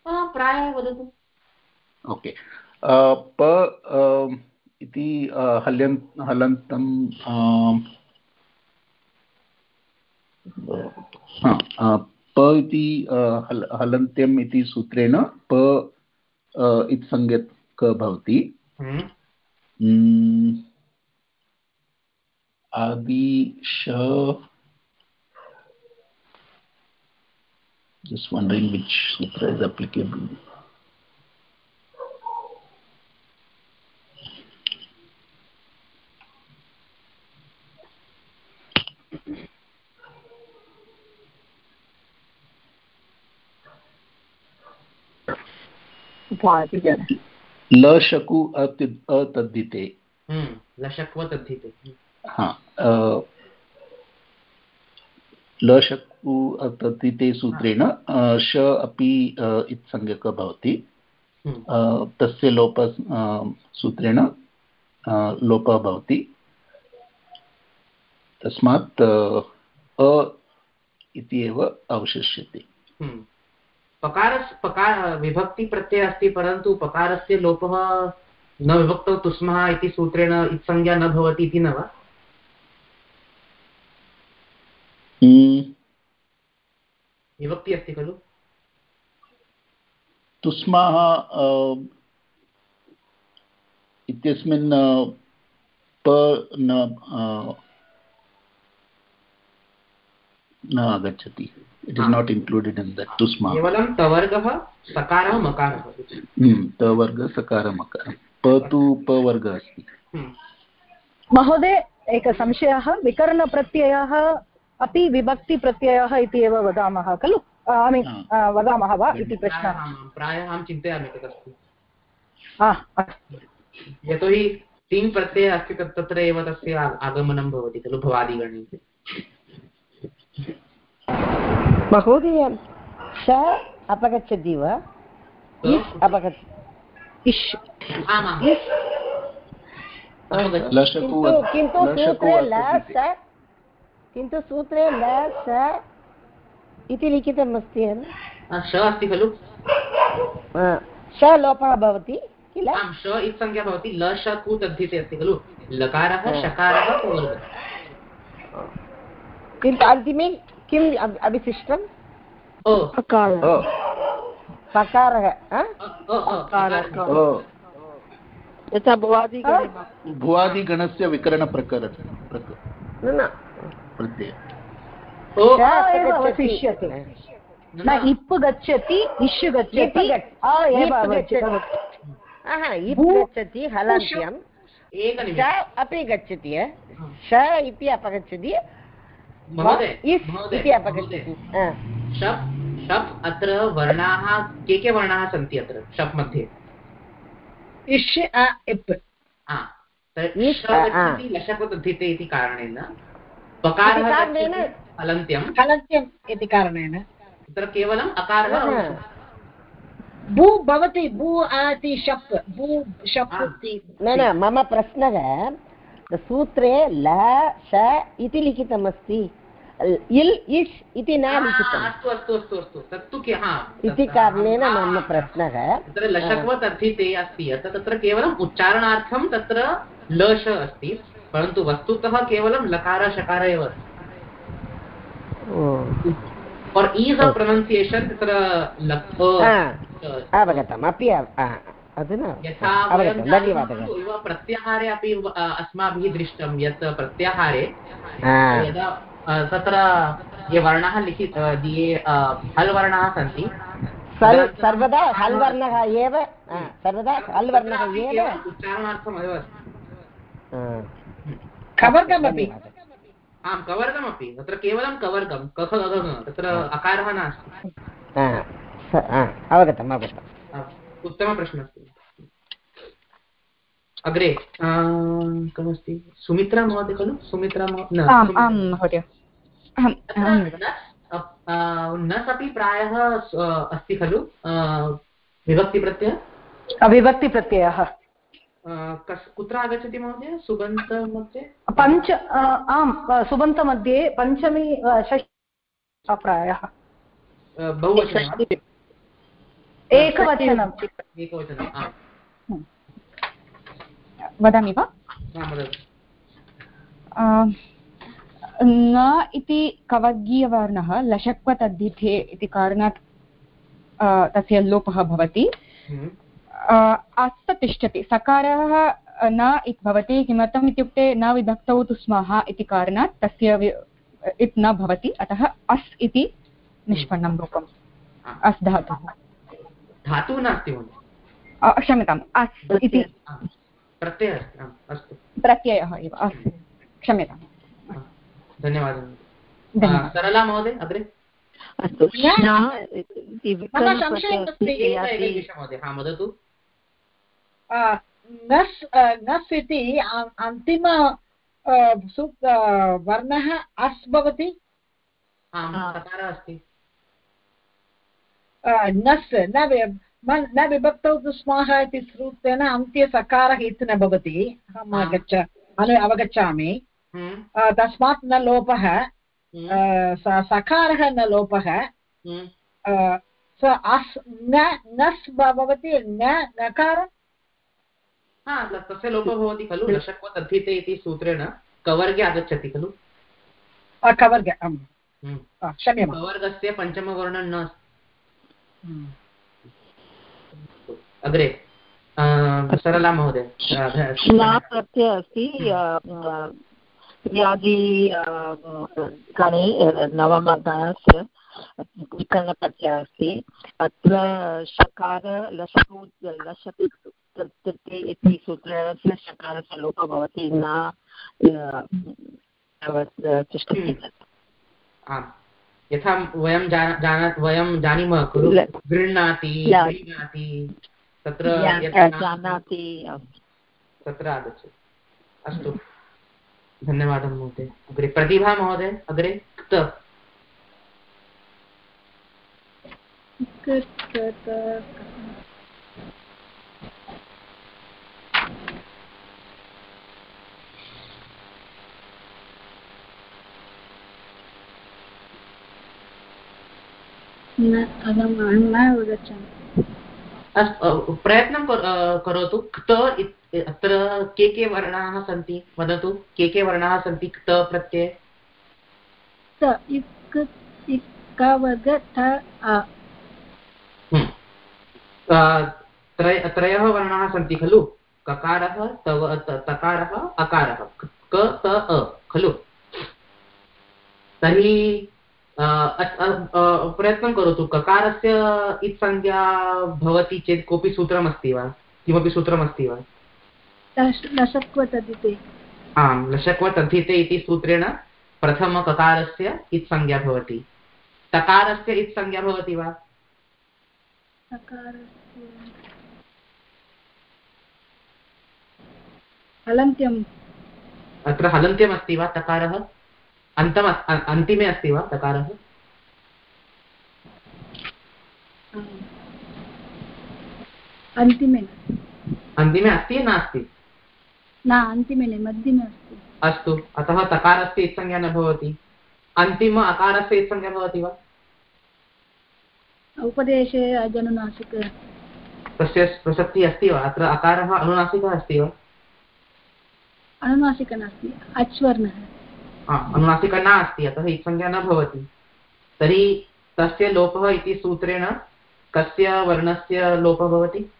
प्रायः वदतु। ओके। प इति हल्यन् हलन्तं प इति हल हलन्त्यम् इति सूत्रेण प इति संज्ञक भवति हम्म। आदि श just wondering which sutra is applicable लशकु अतद्धिते। हम्म, लशक्व तद्धिते हा लशकु तद्धिते सूत्रेण श अपि इत्संज्ञकः भवति। हम्म। तस्य लोप सूत्रेण लोपः भवति। तस्मात् अ इति एव अवशिष्यते। हम्म। पकार विभक्तिप्रत्ययः अस्ति परन्तु पकारस्य लोपः न विभक्तौ तुस्मः इति सूत्रेण इत्संज्ञा न भवति इति न वा हम्म। विभक्ति अस्ति खलु तुस्मः इत्यस्मिन् प न न आगच्छति it is not included in that Tusma केवलं तवर्गः सकारः मकारः। हम्म, तवर्गः सकारः मकारः। प तु पवर्गः अस्ति। हम्म। महोदय एकः संशयः विकरणप्रत्ययः अपि विभक्तिप्रत्ययः इति एव वदामः खलु? वदामः वा इति प्रश्नः? प्रायः अहं चिन्तयामि तदस्ति यतोहि तिङ् प्रत्ययः अस्ति तत् तत्र एव तस्य आगमनं भवति खलु? भवादिगणे महोदय स अपगच्छति वा इस् अपगच्छ इष् किन्तु सूत्रे ल स किन्तु सूत्रे ल स इति लिखितम् अस्ति अस्ति खलु? श लोपः भवति किल? श इत्संज्ञा भवति ल श कु तद्धिते अस्ति खलु? लकारः शकारः किन्तु अन्तिमे किम् अवशिष्टम् पकारः यथा भुवादिगणस्य विकरणप्रकर अवशिष्यते न इप् गच्छति इष् गच्छति इप् गच्छति। हलान्त्यं अपि गच्छति श इति अपगच्छति। शप् शप् अत्र वर्णाः के के वर्णाः सन्ति अत्र शप् मध्ये? इष् इप्। लशकृतद्धिते इति कारणेन पकारः हलन्त्यं हलन्त्यम् इति कारणेन। तत्र केवलम् अकारः भू भवति भू इति शप् भू शप् न न मम प्रश्नः सूत्रे ल श इति लिखितमस्ति इल् इष् इति न लिखितम् अस्तु अस्तु अस्तु अस्तु तत्तु इति कारणेन मम प्रश्नः तत्र लशक्वत् अर्थिते अस्ति अतः तत्र केवलम् उच्चारणार्थं तत्र लश अस्ति परन्तु वस्तुतः केवलं लकार शकार एव अस्ति फार् ईस् आफ् प्रनौन्सियेशन् तत्र लख अवगतम् अपि अधुना इव प्रत्याहारे अपि अस्माभिः दृष्टं यत् प्रत्याहारे यदा तत्र ये वर्णाः लिखित ये हल् वर्णाः सन्ति सर्वदा हल् वर्णः एव सर्वदा हल् वर्णः एव। उच्चारणार्थमेव खवर्गमपि आं कवर्गमपि। तत्र केवलं कवर्गं कख तत्र अकारः नास्ति। अवगतम् अवगतम्। उत्तमप्रश्नः अस्ति अग्रे कमस्ति सुमित्रा महोदय खलु? सुमित्रा महोदय। नस् अपि प्रायः अस्ति खलु? विभक्तिप्रत्ययः? विभक्तिप्रत्ययः कस् कुत्र आगच्छति महोदय? सुबन्तमध्ये? पञ्च आम् सुबन्तमध्ये पञ्चमी षष् प्रायः। बहुवचनं एकवचनम् वदामि वा? न इति कवर्गीयवर्णः लशक्वतद्धिथे इति कारणात् तस्य लोपः भवति। अस्त तिष्ठति। सकारः न इति भवति किमर्थम् इत्युक्ते न विभक्तौ तु स्मः इति कारणात् तस्य इत् न भवति। अतः अस् इति निष्पन्नं रूपम्। अस् धातुः। धातुः नास्ति क्षम्यताम् अस् इति। प्रत्ययः अस्तु प्रत्ययः एव अस्तु क्षम्यताम्। धन्यवादः सरला महोदय अग्रे? अस्तु वदतु। नस् नस् इति अन्तिम वर्णः अस् भवति। अस्ति। नस् न न विभक्तौ तु स्मः इति श्रुतेन अन्त्यसकारः इति न भवति। अहम् आगच्छ अनु अवगच्छामि। तस्मात् न लोपः। सकारः न लोपः। अस् न नस् भवति न नकार। तस्य लोपः भवति खलु लशक्वत् अधीते इति सूत्रेण कवर्गे आगच्छति खलु। कवर्गे क्षम्यतां कवर्गस्य पञ्चमवर्णः न अग्रे सरला महोदय प्रत्ययः अस्ति व्याधि गणे नवमगणस्य विकरणप्रत्ययः अस्ति अत्र शकार लशकु लशति इति सूत्रेण शकारस्य लोपः भवति न तिष्ठति यथा वयं जान वयं जानीमः खलु? गृह्णाति गृह्णाति तत्र जानाति तत्र आगच्छति। अस्तु। धन्यवादः महोदय। अग्रे प्रतिभा महोदय अग्रे? क्त प्रयत्नं करोतु. क्त अत्र के के वर्णाः सन्ति? वदतु. के के वर्णाः सन्ति? क्त प्रत्यये. त्रयः वर्णाः सन्ति खलु? ककारः तव तकारः अकारः. क त अ खलु? तर्हि प्रयत्नं करोतु ककारस्य इत्संज्ञा भवति चेत् कोऽपि सूत्रमस्ति वा? किमपि सूत्रमस्ति वा? आम् लशक्वतधिते इति सूत्रेण प्रथमककारस्य इत्संज्ञा भवति। तकारस्य इत्संज्ञा भवति वा? अत्र हलन्त्यमस्ति वा तकारः? अन्तम् अन्तिमे अस्ति वा तकारः अन्तिमे अन्तिमे अस्ति नास्ति? न अन्तिमे मध्यमे अस्ति। अस्तु अतः तकारस्य इत्संज्ञा न भवति। अन्तिम अकारस्य इत्संज्ञा भवति वा? उपदेशे अजनुनासिक। तस्य प्रसक्तिः अस्ति वा? अत्र अकारः अनुनासिकः अस्ति वा? अनुनासिकः नास्ति अच्वर्णः। अनुनासिकः नास्ति अतः इत्संज्ञा न भवति। तर्हि तस्य लोपः इति सूत्रेण कस्य वर्णस्य लोपः भवति?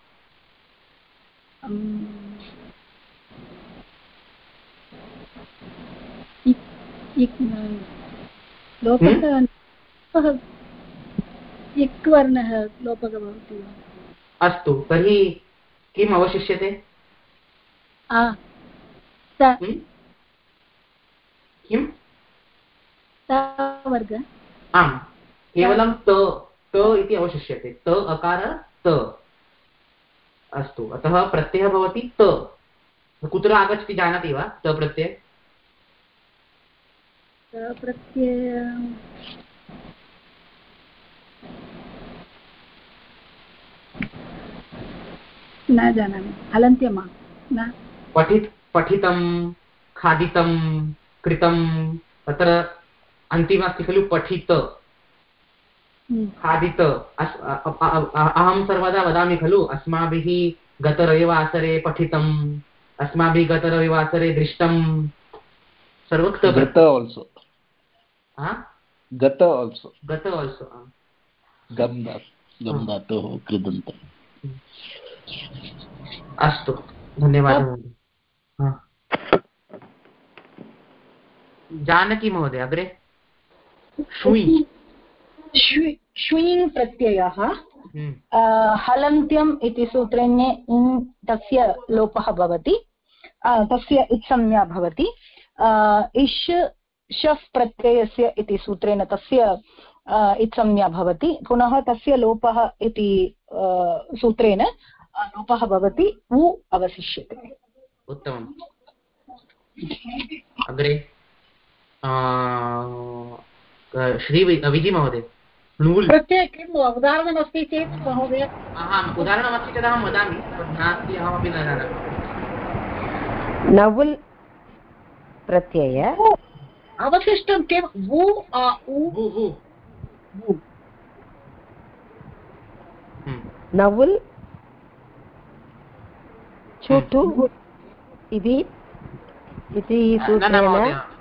वर्णः लोपः भवति अस्तु तर्हि किम् अवशिष्यते? किम्? वर्ग। आम्। केवलं त त इति अवशिष्यते। त अकार त। अस्तु अतः प्रत्ययः भवति त। कुत्र आगच्छति जानाति वा त प्रत्यय? प्रत्यय न जानामि। हलन्त्यमा न। पठित पठितं खादितं कृतं तत्र अन्तिम अस्ति खलु पठित। हम्म। खादित। अहं सर्वदा वदामि खलु अस्माभिः गतरविवासरे पठितम्। अस्माभिः गतरविवासरे दृष्टं सर्वत्र गत आल्सो गत आल्सो गत आल्सो गम् धातोः कृदन्तम् अस्तु। धन्यवादः। जानकी महोदय अग्रे? श्वीङ् प्रत्ययः। हम्म। हलन्त्यम् इति सूत्रेण्ये तस्य लोपः भवति। तस्य इत्संज्ञा भवति। इष् शफ् प्रत्ययस्य इति सूत्रेण तस्य इत्संज्ञा भवति। पुनः तस्य लोपः इति सूत्रेण लोपः भवति। उ अवशिष्यते। उत्तमम्। अग्रे? श्री विजि प्रत्यये किम् उदाहरणमस्ति चेत् महोदय? आम् उदाहरणमस्ति चेत् अहं वदामि नास्ति अहमपि न जानामि। नवुल् प्रत्यय। अवशिष्टं किं? वु नवुल्। चुटु इति। इति सूत्रेण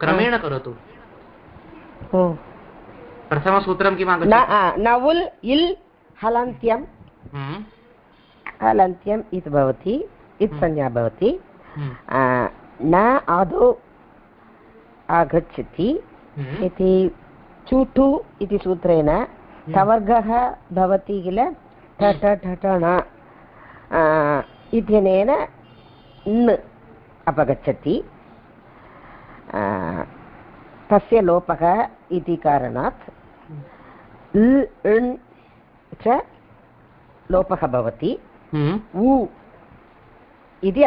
क्रमेण करोतु। प्रथमसूत्रं किम् नवुल् इल् हलन्त्यं। हम्म। हलन्त्यम् इति भवति इति संज्ञा भवति। हम्म। न आदौ आगच्छति। हम्म। इति चुटु इति सूत्रेण। टवर्गः भवति किल? ठठ ठठ न। इत्यनेन न अपगच्छति। तस्य लोपः इति कारणात् ल् च लोपः भवति। हम्म। इति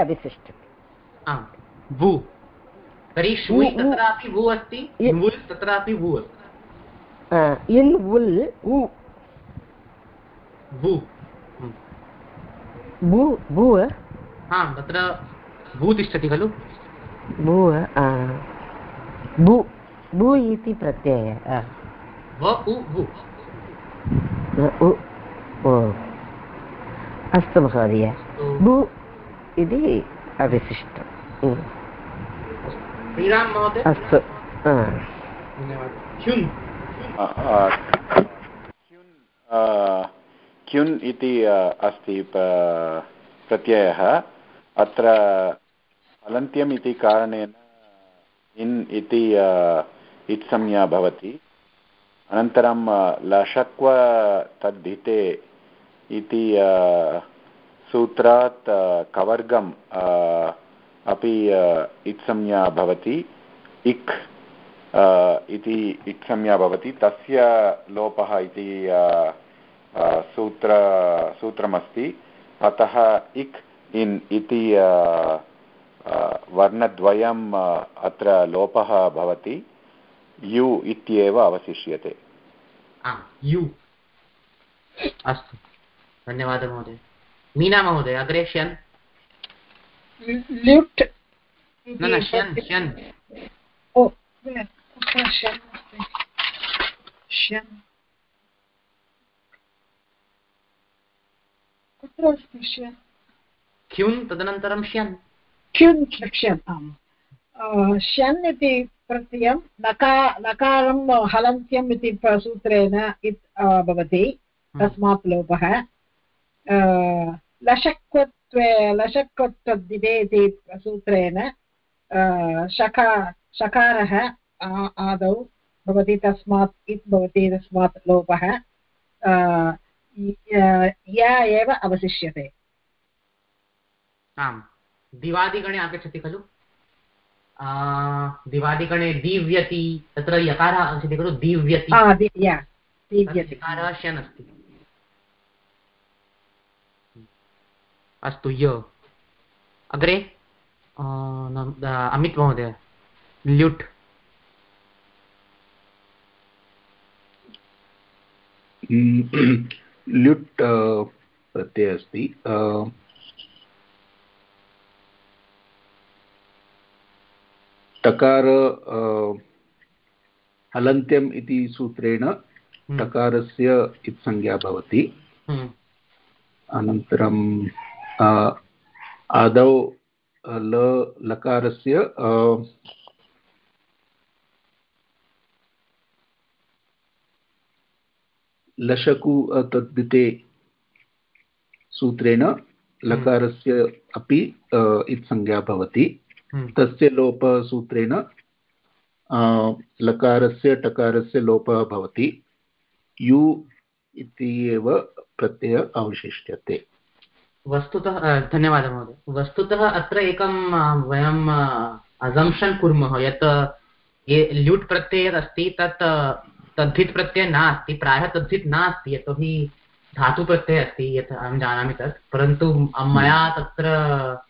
वु। तर्हि तत्रापि वु अस्ति तत्रापि वु अस्ति। इन् वुल् वु। आम् तत्र भू तिष्ठति खलु? भू भू भू इति प्रत्ययः अस्तु महोदय। भू इति अविशिष्टम्। अस्तु क्युन् इति अस्ति प्रत्ययः। अत्र अलन्त्यम् इति कारणेन इन् इति इत्संज्ञा भवति। अनन्तरं लशक्व तद्धिते इति सूत्रात् कवर्गम् अपि इत्संज्ञा भवति। इक् इति इत्संज्ञा भवति। तस्य लोपः इति सूत्र, सूत्रमस्ति। अतः इक्, इन् इति वर्णद्वयम् अत्र लोपः भवति यु इत्येव अवशिष्यते। यु। अस्तु। धन्यवादः महोदय। मीना महोदय अग्रे श्यन्। ल्युट् न न श्यन् श्यन्। ओ श्यन् श्यन्। कुत्र अस्ति श्यन्? ख्युन् तदनन्तरं श्यन्। क्षन् आम् श्यन् इति प्रत्ययं नका नकारं हलन्त्यम् इति सूत्रेण इत् भवति तस्मात् लोपः लशक्वत्वे लशक्वत्वदिदे इति सूत्रेण शका शकारः आदौ भवति तस्मात् इत् भवति तस्मात् लोपः या एव अवशिष्यते आम् दिवादिगणे आगच्छति खलु? दिवादिगणे दीव्यति तत्र यकारः आगच्छति खलु? दीव्यति। यकारः शन् अस्ति अस्तु य। अग्रे अमित् महोदय ल्युट्। ल्युट् प्रत्ययः अस्ति। टकार हलन्त्यम् इति सूत्रेण हम्म। टकारस्य इत्संज्ञा भवति हम्म। अनन्तरं आदौ ल लकारस्य लशकु तद्धिते सूत्रेण हम्म। लकारस्य अपि इत्संज्ञा भवति। तस्य लोपसूत्रेण लकारस्य टकारस्य लोपः भवति। यु इति एव प्रत्यय अवशिष्यते। वस्तुतः धन्यवादः महोदय। वस्तुतः अत्र एकं वयम् अजम्शन् कुर्मः। यत् ये ल्यूट् प्रत्ययः अस्ति तत् तद्धित् प्रत्ययः नास्ति प्रायः तद्धित् नास्ति यतोहि धातुप्रत्ययः अस्ति यत् अहं जानामि तत्। परन्तु मया तत्र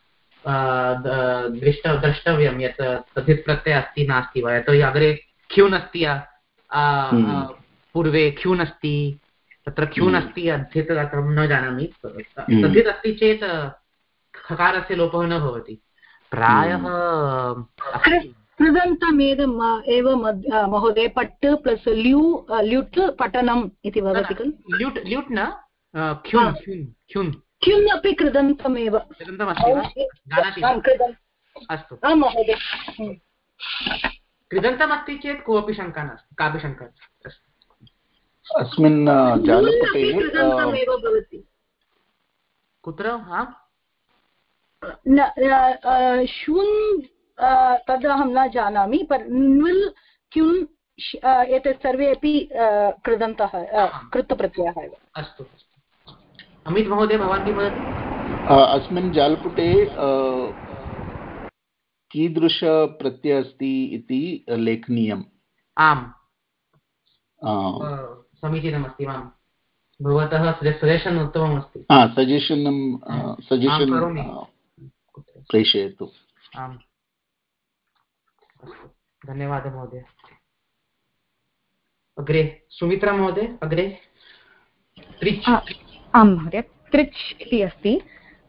दृष्ट द्रष्टव्यं यत् तद्धित् प्रत्ययः अस्ति नास्ति वा? यतोहि अग्रे ख्यून् अस्ति हम्म। पूर्वे ख्यून् अस्ति तत्र ख्यून् हम्म। अस्ति अद्धित् अहं न जानामि। हम्म। तद्धित् अस्ति चेत् खकारस्य लोपः न भवति। प्रायः कृदन्तमेदम् एव महोदय पट् प्लस् ल्यू ल्युट् पठनम् इति वदति खलु? ल्युट् ल्युट् न ख्युन् ख्युन्। किम् अपि कृदन्तमेव अस्तु। कृदन्तमस्ति चेत् कोऽपि शङ्का नास्ति कापि शङ्का अस्मिन् जालपुटे कुत्र? हा? शुन् तद् अहं न जानामि पर् न्विल् क्युन् एतत् सर्वे अपि कृदन्तः कृतप्रत्ययः एव। अस्तु। अमित् महोदय भवान् किं वदति अस्मिन् जालपुटे कीदृशप्रत्ययः अस्ति इति लेखनीयम्? आम्। समीचीनमस्ति वां भवतः सजेशन् उत्तमम् अस्ति सजेशन् सजेशन् प्रेषयतु। आम्। धन्यवादः महोदय। अग्रे सुमित्रा महोदय अग्रे। त्रिच् आं महोदय। तृच् इति अस्ति।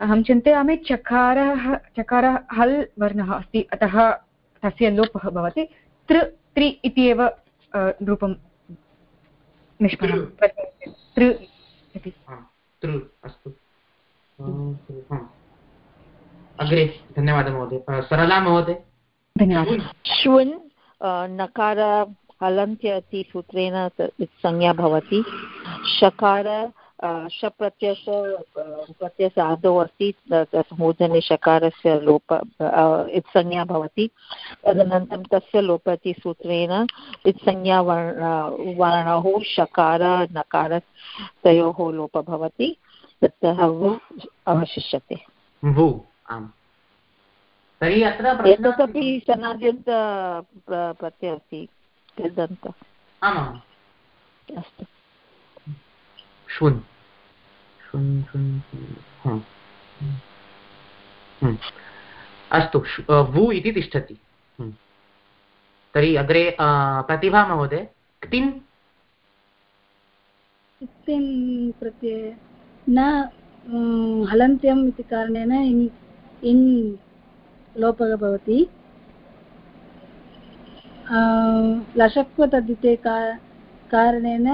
अहं चिन्तयामि चकारः चकारः हल् वर्णः अस्ति। अतः तस्य लोपः भवति। तृ त्रि इति एव रूपं निष्पन्नं तृ। इति। अस्तु। अग्रे धन्यवादः महोदय। सरला महोदय। धन्यवादः। श्वन् नकार हलन्त्य इति सूत्रेण संज्ञा भवति। शकार शप्रत्ययस्य प्रत्ययस्य आदौ अस्ति मूर्धन्ये शकारस्य लोप इत्संज्ञा भवति। तदनन्तरं तस्य लोप इति सूत्रेण इत्संज्ञा वर्ण वर्णौ शकार नकार तयोः लोपः भवति। ततः वु अवशिष्यते। एतदपि प्रत्ययः अस्ति कृदन्त अस्तु। शुन् शुन् शुन् अस्तु वु इति तिष्ठति। तर्हि अग्रे प्रतिभा महोदय क्तिन् क्तिन् प्रत्यय न हलन्त्यम् इति कारणेन इन् इन् लोपः भवति। लशक्वतद्धिते का कारणेन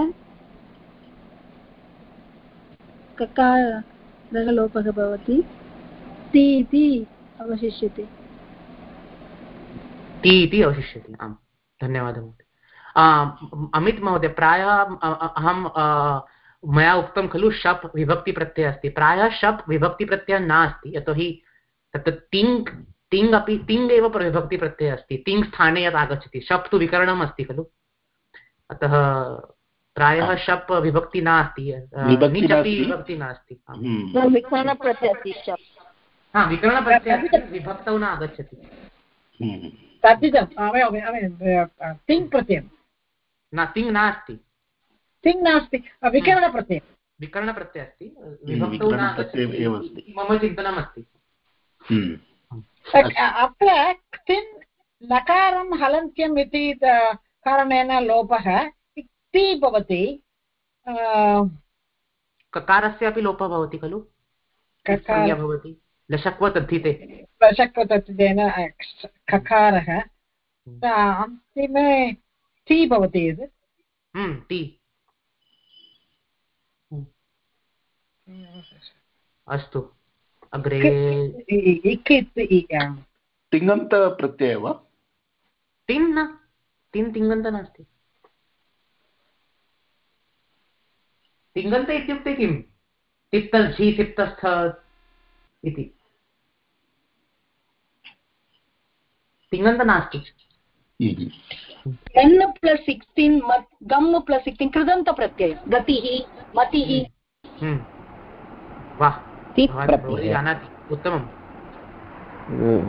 ककारः लोपः भवति ति इति अवशिष्यते। ति इति अवशिष्यते, आम्, धन्यवादः अमित् महोदय, प्रायः अहं मया उक्तं खलु शप् विभक्तिप्रत्ययः अस्ति। प्रायः शप् विभक्तिप्रत्ययः नास्ति, यतोहि तत्र तिङ् तिङ् अपि तिङ् एव विभक्तिप्रत्ययः अस्ति। तिङ् स्थाने यत् आगच्छति, शप् तु विकरणम् अस्ति खलु। अतः प्रायः शप् विभक्ति नास्ति विभक्ति नास्ति? हम्म। विकरणप्रत्ययः विभक्तौ न आगच्छति। हम्म। तिङ् प्रत्ययं न तिङ् नास्ति। तिङ् नास्ति विकरणप्रत्ययं विकरणप्रत्ययः अस्ति विभक्तौ न मम चिन्तनमस्ति। अत्र तिन् नकारं हलन्त्यम् इति कारणेन लोपः ति भवति ककारस्य अपि लोपः भवति खलु? भवति। लशक्वतद्धितेन ककारः। अन्तिमे ति भवति यद्? ति अस्तु। अग्रे तिङन्तप्रत्ययः वा? तिन् न तिन् तिङन्त नास्ति। तिङन्त इत्युक्ते किं? तिप्तझि तिप्तस्थ इति। तिङन्त नास्ति। गन् प्लस् सिक्स्टीन् गम् प्लस् सिक्स्टीन् कृदन्तप्रत्ययः। गतिः मतिः। हम्म। जानाति। उत्तमम्। हम्म।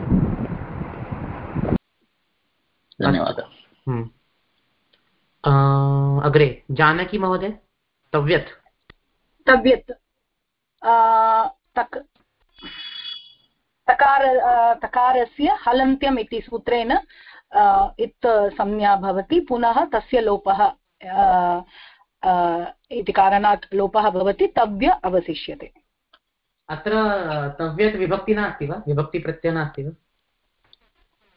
धन्यवादः। हम्म। अग्रे जानकी महोदय? तव्यत् तव्यत् तक् तकार तकारस्य हलन्त्यम् इति सूत्रेण इत् संज्ञा भवति पुनः तस्य लोपः इति कारणात् लोपः भवति तव्य अवशिष्यते अत्र तव्यत् विभक्ति नास्ति वा? विभक्तिप्रत्ययः नास्ति वा?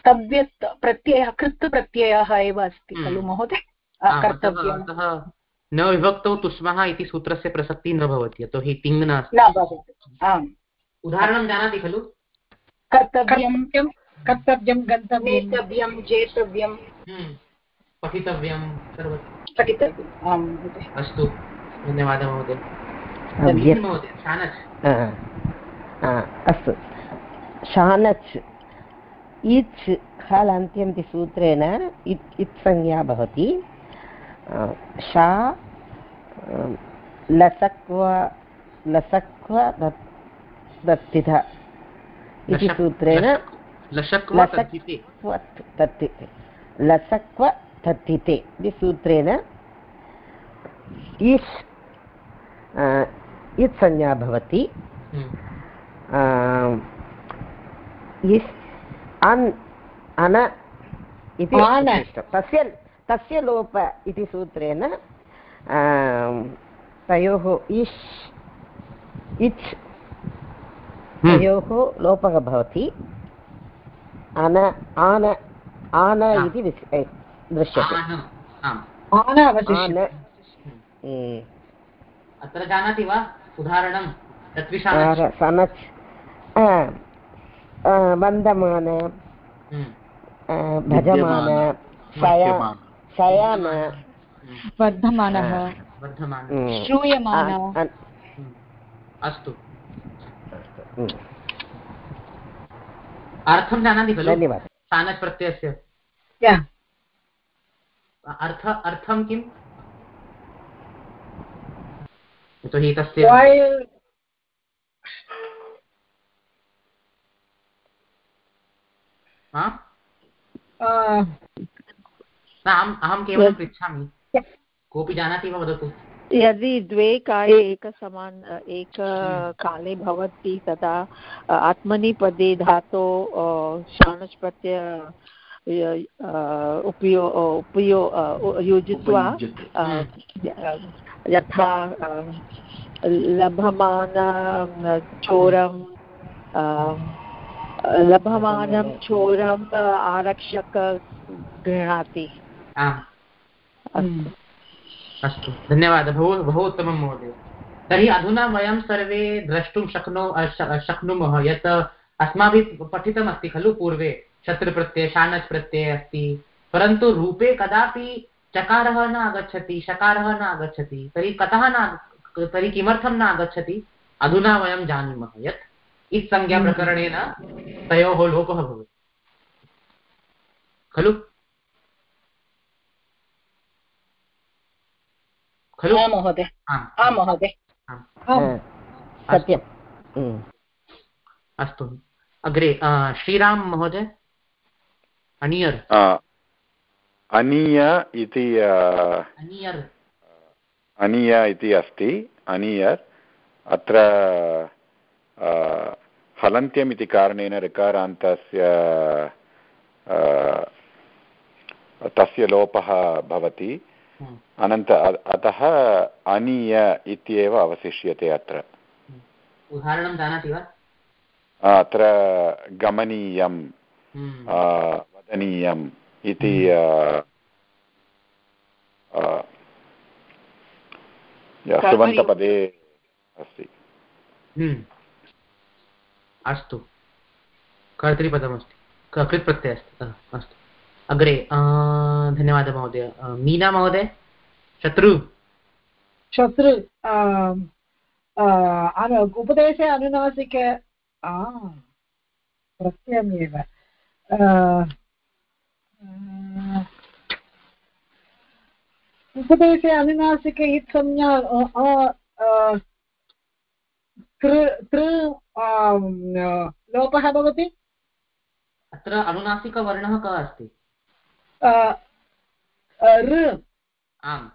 तव्यत् प्रत्ययः कृत् प्रत्ययः एव अस्ति। खलु महोदय कर्तव्यम् न विभक्तौ तुष्मः इति सूत्रस्य प्रसक्तिः न भवति यतोहि तिङ् नास्ति। उदाहरणं जानाति खलु? कर्तव्यं कर्तव्यं गन्तव्यं। जेतव्यं। हम्म। पठितव्यं पठितव्यम् अस्तु धन्यवादः महोदय। अस्तु। शानच् इच् सूत्रेण इत् इत् संज्ञा भवति। शा लसक्व लसक्व दत्तिथ इति सूत्रेण लसक्व तत्थिते इति सूत्रेण इत् संज्ञा भवति। हम्म। इस् अन् अन इति तस्य तस्य लोप इति सूत्रेण तयोः इष् इच् हम्म। तयोः लोपः भवति। अन आन आन इति दृश्यते। हम्म। अत्र जानाति वा? उदाहरणं सनच् हम्म। भजमान शयान वर्धमानः। श्रूयमानः। अस्तु। अर्थं जानाति खलु? धन्यवादः। सानच् प्रत्ययस्य अर्थ अर्थं किम्? यतोहि तस्य अहम् अहं केवलं पृच्छामि कोऽपि जानाति वा वदतु यदि द्वे काले एकसमान एककाले भवति तदा आत्मनिपदे धातो शानच् प्रत्यय उपयो उपयो योजित्वा यथा लभमान चोरं लभमानं चोरम् आरक्षक गृह्णाति अस्तु। धन्यवादः। बहु बहु उत्तमं महोदय। तर्हि अधुना वयं सर्वे द्रष्टुं शक्नो शक्नुमः। यत् अस्माभिः पठितमस्ति खलु पूर्वे। शत्रुप्रत्यय शानच् प्रत्ययः अस्ति। परन्तु रूपे कदापि चकारः न आगच्छति शकारः न आगच्छति। तर्हि कतः न तर्हि किमर्थं न आगच्छति? अधुना वयं जानीमः यत् इत्संज्ञाप्रकरणेन तयोः लोपः भवति। खलु? खलु? महोदय। आं महोदय। सत्यम्। अस्तु। अग्रे श्रीराम महोदय? अनियर्। अनीय इति अनीय इति अस्ति। अनीयर्। अत्र हलन्त्यम् इति कारणेन ऋकारान्तस्य तस्य लोपः भवति। अनन्त अतः अनीय इत्येव अवशिष्यते अत्र। उदाहरणं जानाति वा? अत्र गमनीयं हम्म। वदनीयम् इति हम्म। सुबन्तपदे अस्ति। अस्तु। कर्तृपदमस्ति। कृत्प्रत्ययः अस्ति। अस्तु। अग्रे धन्यवादः महोदय। मीना महोदय? शत्रु? शत्रु उपदेशे अनुनासिक प्रत्ययमेव। उपदेशे अनुनासिक इत्संज्ञा तृ लोपः भवति? अत्र अनुनासिकवर्णः कः अस्ति? ऋ आम्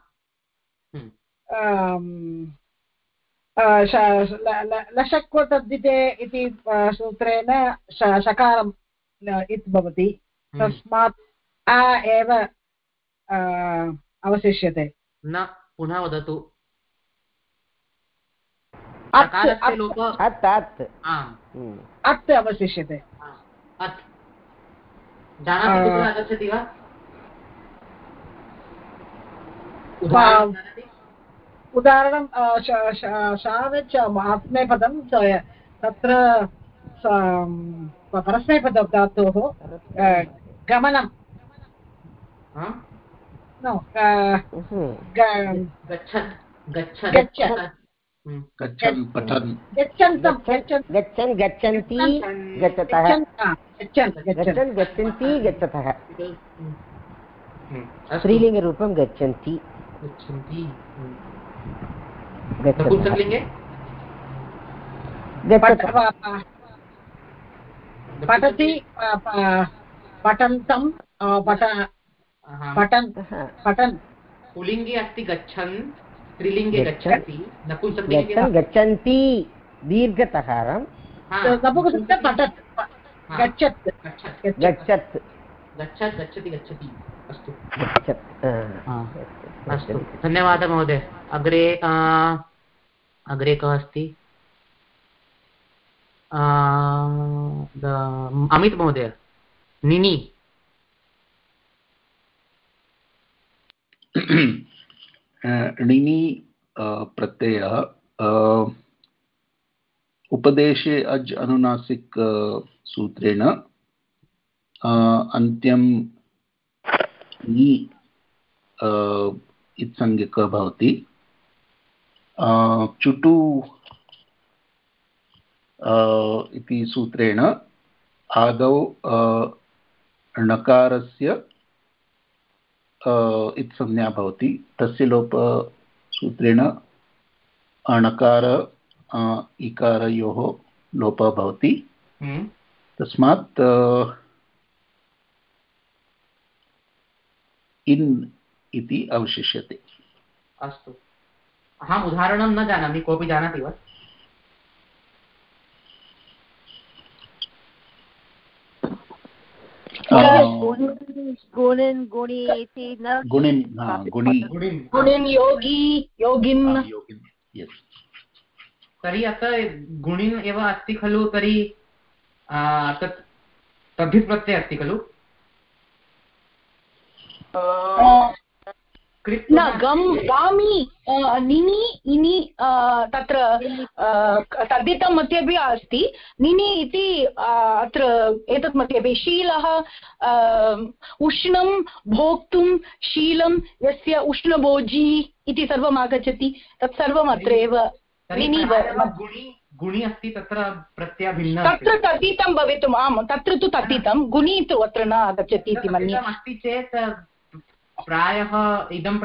लशक्व तद्धिते इति सूत्रेण शकारम् इत् भवति। तस्मात् आ एव अवशिष्यते न पुनः वदतु अत् अवशिष्यते जानाति आगच्छति वा उदाहरणं शावच् आत्मेपदं तत्र परस्मैपदं धातोः गमनं। गच्छन् गच्छन्ति गच्छतः। गच्छन् गच्छन्ति गच्छतः। स्त्रीलिङ्गरूपं गच्छन्ति। गच्छन्ति पठति पठन्तं पठन् पठन्। पुलिङ्गे अस्ति गच्छन् स्त्रीलिङ्गे गच्छति गच्छन्ति। दीर्घतकारं पठत् गच्छत्। गच्छत्। गच्छत्। गच्छति गच्छति अस्तु। अस्तु। धन्यवादः महोदय। अग्रे अग्रे कः अस्ति? अमित् महोदय। निनि। णिनि प्रत्ययः। उपदेशे अज् अनुनासिक सूत्रेण अन्त्यं नि इत्संज्ञकः भवति। चुटु इति सूत्रेण आदौ णकारस्य इत्संज्ञा भवति। तस्य लोपसूत्रेण अणकार इकारयोः लोपः भवति। हम्म। तस्मात् इन् इति अवशिष्यते। अस्तु। अहम् उदाहरणं न जानामि कोऽपि जानाति वा? गुणिन् योगी योगिन् तर्हि अत्र गुणिन् एव अस्ति खलु तर्हि तत् तद्धिप्रत्ययः अस्ति खलु? न गम् गामि निनि इनि तत्र तद्धितं मध्ये अपि अस्ति। निनि इति अत्र एतत् मध्ये अपि शीलः उष्णं भोक्तुं शीलं यस्य उष्णभोजी इति सर्वम् आगच्छति तत् सर्वम् अत्र एव गुणि अस्ति तत्र तत्र तद्धितं भवितुम् आम् तत्र तु तद्धितं गुणि तु अत्र न आगच्छति इति मन्ये। अस्ति चेत् प्रायः इदं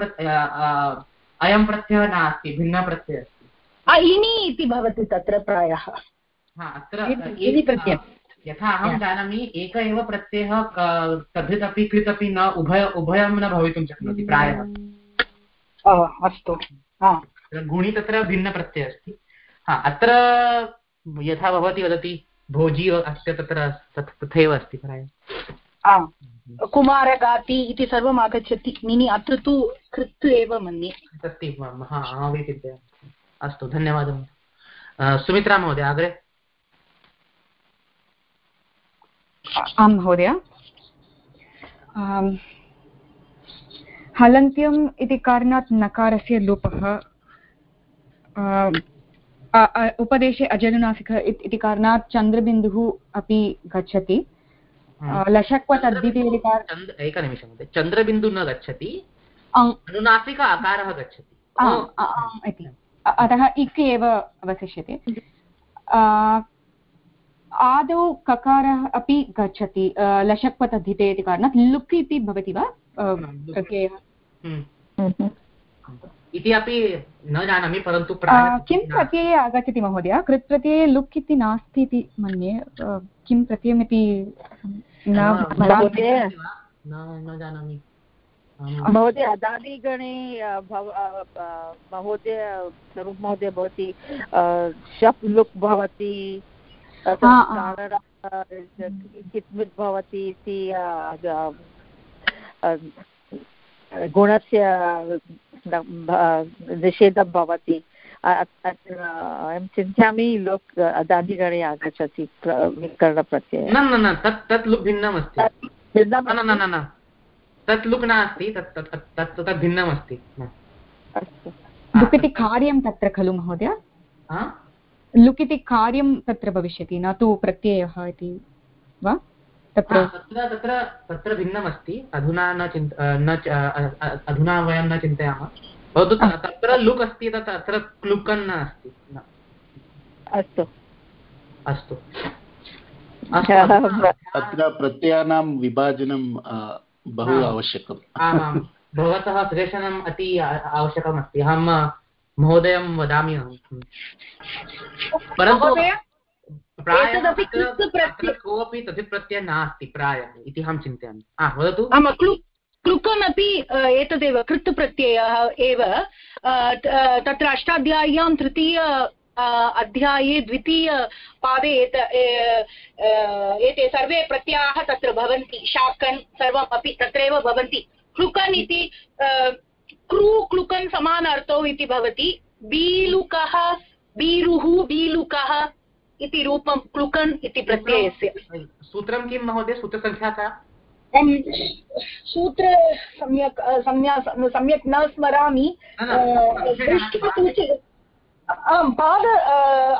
अयं प्रत्ययः नास्ति भिन्नप्रत्ययः अस्ति। इनि इति भवति तत्र प्रायः। अत्र यथा अहं जानामि एक एव प्रत्ययः तद्धित् अपि कृत् अपि न उभय उभयं न भवितुं शक्नोति प्रायः। अस्तु। गुणि तत्र भिन्नप्रत्ययः अस्ति। हा अत्र यथा भवती वदति भोजी अस्य तत्र तथैव अस्ति प्रायः। कुमारगाति इति सर्वम् आगच्छति निनि अत्र तु कृत् एव मन्ये। अस्ति अहमपि चिन्तयामि अस्तु। धन्यवादः। सुमित्रा महोदय अग्रे आं महोदय। हलन्त्यम् इति कारणात् नकारस्य लोपः उपदेशे अजनुनासिकः इति कारणात् चन्द्रबिन्दुः अपि गच्छति। लशक्व तद्धिति एकनिमिषं महोदय चन्द्रबिन्दुः न गच्छति अनुनासिक आकारः गच्छति अतः इक् एव अवशिष्यते आदौ ककारः अपि गच्छति लशक्व तद्धिते इति कारणात् लुक् इति भवति वा इति अपि न जानामि परन्तु किं प्रत्यये आगच्छति महोदय? कृत् प्रत्यये लुक् इति नास्ति इति मन्ये किं प्रत्ययमिति न जानामि महोदय अदादिगणे महोदय स्वरूप महोदय भवति शप् लुक् भवति कित्मित् भवति इति गुणस्य निषेधं भवति। अहं चिन्तयामि लोक् अदादिगणे आगच्छति विकरणप्रत्ययः। न न न तत् तत् लुक् भिन्नमस्ति। न न न तत् लुक् नास्ति तत् तत् तत् भिन्नमस्ति। अस्तु। लुक् इति कार्यं तत्र खलु महोदय? लुक् इति कार्यं तत्र भविष्यति न तु प्रत्ययः इति वा? तत्र तत्र तत्र भिन्नमस्ति. अधुना न चिन्त न अधुना वयं न चिन्तयामः. भवतु तत्र लुक् अस्ति तत् अत्र क्लुकन् नास्ति अस्तु. अस्तु. अत्र प्रत्ययानां विभाजनं बहु आवश्यकम्. आमां. भवतः सजेशनम् अति आवश्यकम् अस्ति अहं महोदयं वदामि अहं. परन्तु प्रायः कोऽपि तद् प्रत्ययः नास्ति प्रायः इति अहं चिन्तयामि। वदतु? अपि एतदेव कृत् प्रत्ययः एव तत्र अष्टाध्याय्यां तृतीय अध्याये द्वितीयपादे एत एते सर्वे प्रत्ययाः तत्र भवन्ति। शाकन् सर्वम् अपि तत्रैव भवन्ति। क्लुकन् इति क्रू क्लुकन् समानार्थौ इति भवति। बीलुकः बीरुः बीलुकः इति रूपं क्लुकन् इति प्रत्ययस्य। सूत्रं किं महोदय? सूत्रसङ्ख्या का? सूत्र सम्यक् सम्यक् न स्मरामि। आम् पाद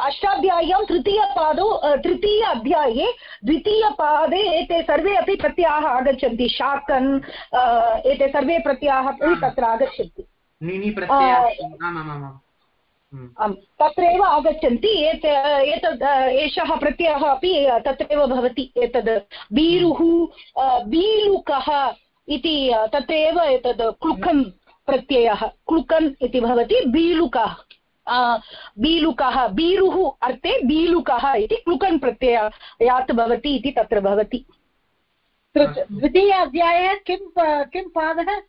अष्टाध्याय्यां तृतीयपादौ तृतीय अध्याये द्वितीयपादे एते सर्वे अपि प्रत्ययाः आगच्छन्ति। शाकन् एते सर्वे प्रत्ययाः अपि तत्र आगच्छन्ति। तत्रैव आगच्छन्ति एत एतद् एषः प्रत्ययः अपि तत्रैव भवति एतद् बीरुः बीलुकः इति तत्रैव एतद् क्लुकन् प्रत्ययः क्लुकन् इति भवति बीलुकः। बीलुकः बीरुः अर्थे बीलुकः इति क्लुकन् प्रत्ययात् भवति इति तत्र भवति। द्वितीय अध्याये किं किं पादः?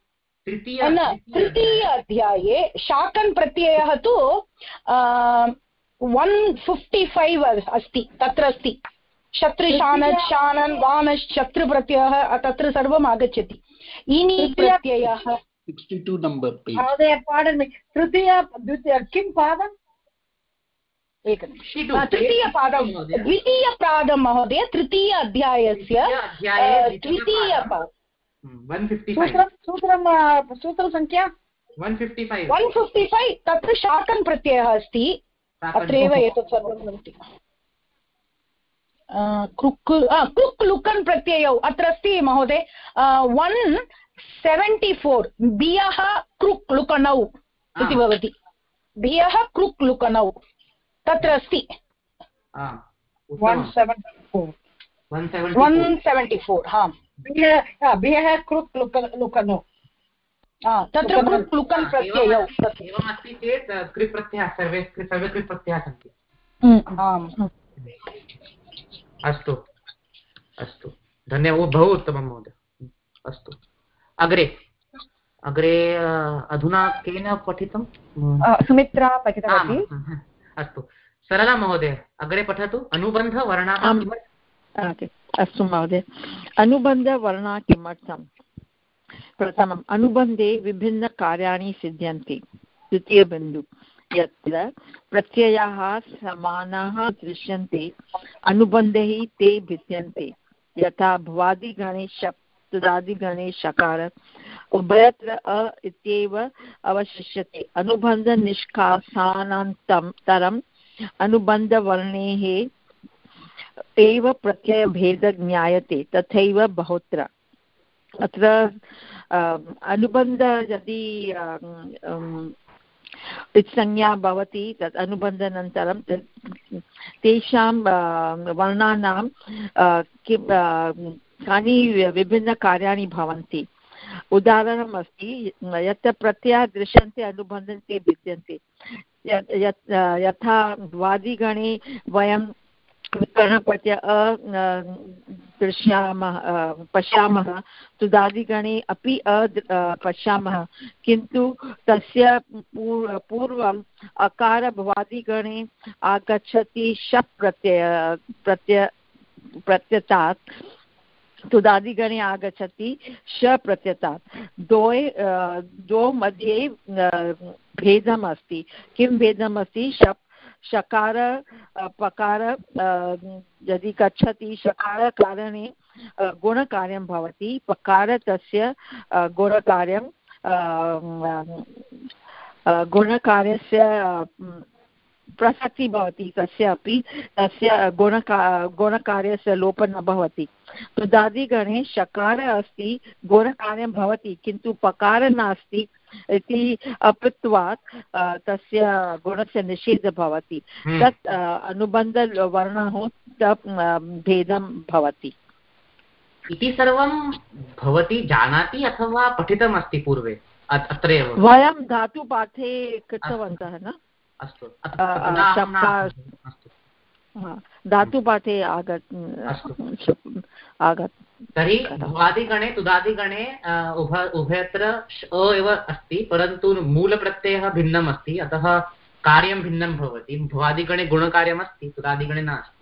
तृतीय अध्याये। शाकन् प्रत्ययः तु वन् फिफ्टि फैव् अस्ति तत्र अस्ति। शत्रुशानत् शानन् वानश्शत्रुप्रत्ययः तत्र सर्वम् आगच्छति। इनि प्रत्ययः। महोदय पाडन् तृतीय किं पादम् एकनिमिषं तृतीयपादं द्वितीयपादं महोदय। तृतीय अध्यायस्य द्वितीय सूत्रं सूत्रसङ्ख्या वन् फिफ्टि फैव् तत्र शाकन् प्रत्ययः अस्ति। अत्रैव एतत् सर्वं भवति। क्रुक् क्रुक् लुकन् प्रत्ययौ अत्र अस्ति महोदय। वन् सेवेण्टि फोर् बियः क्रुक् लुकनौ इति भवति। बियः क्रुक् लुकनौ तत्र अस्ति। वन् सेवेण्टि फोर् लुकनौ तत्र लुकन् प्रत्ययौ. एवमस्ति चेत् कृ प्रत्ययः सर्वे सर्वे कृ प्रत्ययाः सन्ति। आम्। अस्तु अस्तु। धन्यवादः बहु उत्तमं महोदय। अस्तु। अग्रे अग्रे अधुना केन पठितं? सुमित्रा पठितवती। अस्तु। सरला महोदय अग्रे पठतु। अनुबन्धवर्णाः अस्तु महोदय। अनुबन्धवर्णा किमर्थं प्रथमम्, अनुबन्धे विभिन्नकार्याणि सिद्ध्यन्ति। द्वितीयबिन्दु यत्र प्रत्ययाः समानाः दृश्यन्ते, अनुबन्धैः ते भिद्यन्ते। यथा भवादिगणे शप् शकार उभयत्र अ इत्येव अवशिष्यते। अनुबन्धनिष्कासानान्तरम् अनुबन्धवर्णेः एव प्रत्ययभेदः ज्ञायते, तथैव बहुत्र। अत्र अनुबन्ध यदि संज्ञा भवति, तत् अनुबन्धानन्तरं तेषां वर्णानां किं कानि विभिन्नकार्याणि भवन्ति। उदाहरणम् अस्ति, यत्र प्रत्ययाः दृश्यन्ते, अनुबन्धन्ते, भिद्यन्ते। यथा वादिगणे वयं कर्णप्रत्यय दृश्यामः पश्यामः तुदादिगणे अपि अ पश्यामः। किन्तु तस्य पूर् पूर्वम् अकार भवादिगणे आगच्छति शप् प्रत्यय प्रत्यय प्रत्यतात्। तुदादिगणे आगच्छति श प्रत्यतात्। द्वये द्वौ मध्ये भेदम् अस्ति किं भेदम् अस्ति शप् शकार पकार यदि गच्छति शकारकारणे गुणकार्यं भवति पकार तस्य गुणकार्यं गुणकार्यस्य प्रसक्तिः भवति तस्य अपि तस्य गुणका गुणकार्यस्य लोपः न भवति। तुदादिगणे शकार अस्ति गुणकार्यं भवति किन्तु पकार नास्ति इति अपृत्वात् तस्य गुणस्य निषेधः भवति। हम्म। तत् अनुबन्धवर्णः भेदं भवति। इति सर्वं भवती जानाति अथवा पठितमस्ति पूर्वे? अत्रैव? वयं धातुपाठे कृतवन्तः न? अस्तु धातुपाठे आगत् आगत् तर्हि भ्वादिगणे तुदादिगणे उभ उभयत्र अ एव अस्ति परन्तु मूलप्रत्ययः भिन्नम् अस्ति अतः कार्यं भिन्नं भवति। भ्वादिगणे गुणकार्यमस्ति तुदादिगणे नास्ति।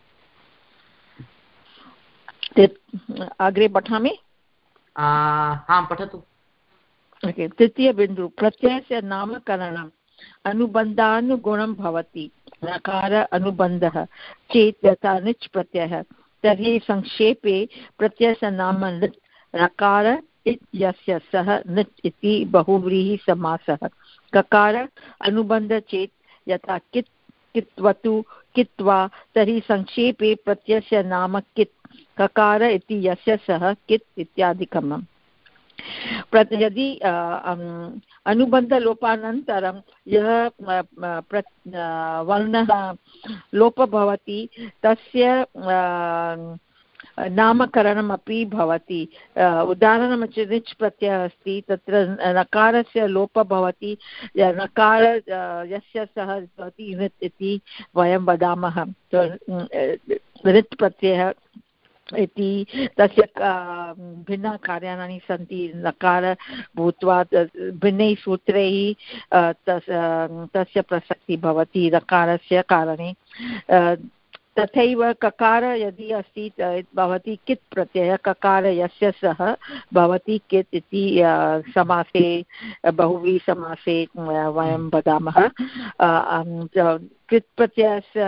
अग्रे पठामि? आं पठतु। तृतीयबिन्दु प्रत्ययस्य नामकरणम्। अनुबन्धानुगुणं भवति। नकार अनुबन्धः चेत् यथा निच् प्रत्ययः तर्हि संक्षेपे प्रत्ययस्य नाम नृत् रकार इत्यस्य सः नृत् इति बहुव्रीहिसमासः ककार अनुबन्ध चेत् यथा कित् कित्वतु, कित्वा, तर्हि संक्षेपे प्रत्ययस्य नाम कित्। ककार इति यस्य सः कित् इत्यादिकम्। यदि अनुबन्धलोपानन्तरं यः वर्णः लोपः भवति तस्य नामकरणमपि भवति। उदाहरणं निच् प्रत्ययः अस्ति, तत्र नकारस्य लोपः भवति नकार यस्य सः भवति इति वयं वदामः। ऋत् प्रत्ययः इति तस्य भिन्नकार्याणि सन्ति। नकार, भूत्वा भिन्नैः सूत्रैः तस्य प्रसक्तिः भवति नकारस्य कारणे। तथैव ककार यदि अस्ति भवति कित् प्रत्ययः? ककार यस्य सः भवति कित् इति समासे बहुव्रीसमासे वयं वदामः। कित् प्रत्ययस्य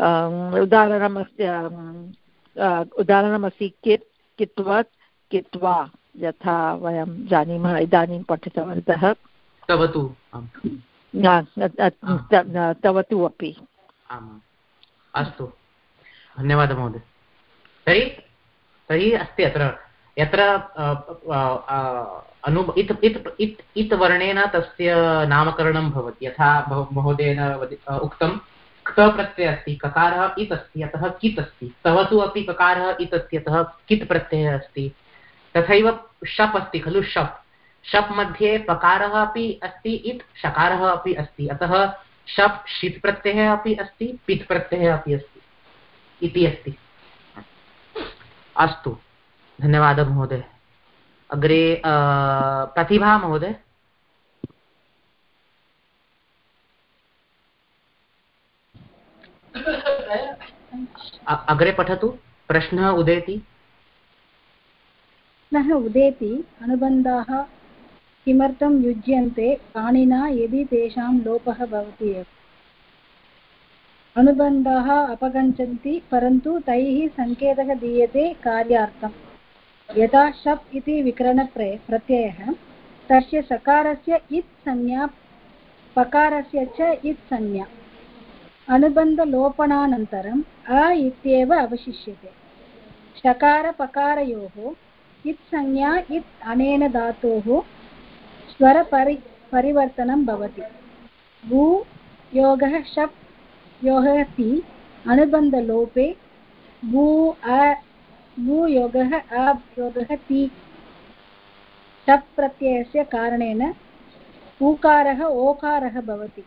उदाहरणमस्ति उदाहरणमस्ति कित् कित्वत् कित्वा यथा वयं जानीमः इदानीं पठितवन्तः। तव तु तव तु अपि। अस्तु। धन्यवादः महोदय। तर्हि तर्हि अस्ति अत्र यत्र अनु इत् इत् इत् इत् वर्णेन तस्य नामकरणं भवति। यथा महोदयेन उक्तं क्त प्रत्ययः अस्ति ककारः इत् अस्ति अतः कित् अस्ति तव तु अपि ककारः इत् अस्ति अतः कित् खलु शप्। शप् मध्ये पकारः अपि अस्ति, इत् शकारः अपि अस्ति। अतः शप् षित् प्रत्ययः अपि अस्ति पित् प्रत्ययः अपि अस्ति। इति धन्यवादः महोदय। अग्रे प्रतिभा महोदय। अग्रे पठतु। प्रश्नः उदेति। प्रश्नः उदेति। अनुबन्धाः किमर्थं युज्यन्ते? पाणिना यदि तेषां लोपः भवति एव। अनुबन्धाः अपगच्छन्ति, परन्तु तैः सङ्केतः दीयते कार्यार्थं। यथा शप् इति विकरणप्रे, प्रत्ययः। तस्य सकारस्य इत् संज्ञा, पकारस्य च इत् संज्ञा। अनुबन्धलोपनानन्तरम् अ इत्येव अवशिष्यते। शकारपकारयोः इत् संज्ञा, इत् अनेन धातोः स्वरपरि, परिवर्तनं भवति। भू, योगः, शप्, योगः अनुबन्धलोपे, भू, अ भूयोगः अयोगः ति शप् प्रत्ययस्य कारणेन ऊकारः, ओकारः भवति।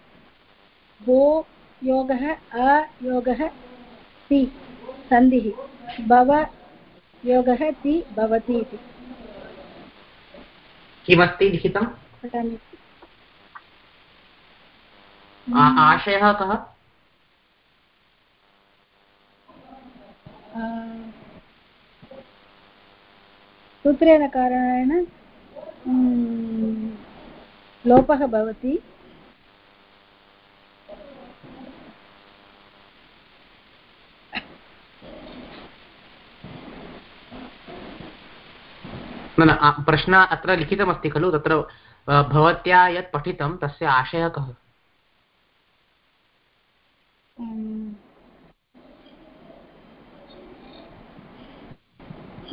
भो योगः अयोगः ति सन्धिः। भव योगः ति भवति इति। किमस्ति लिखितम् आशयः कः? सूत्रेण कारणेन लोपः भवति। न न प्रश्नः अत्र लिखितमस्ति खलु तत्र भवत्या यत् पठितं तस्य आशयः कः?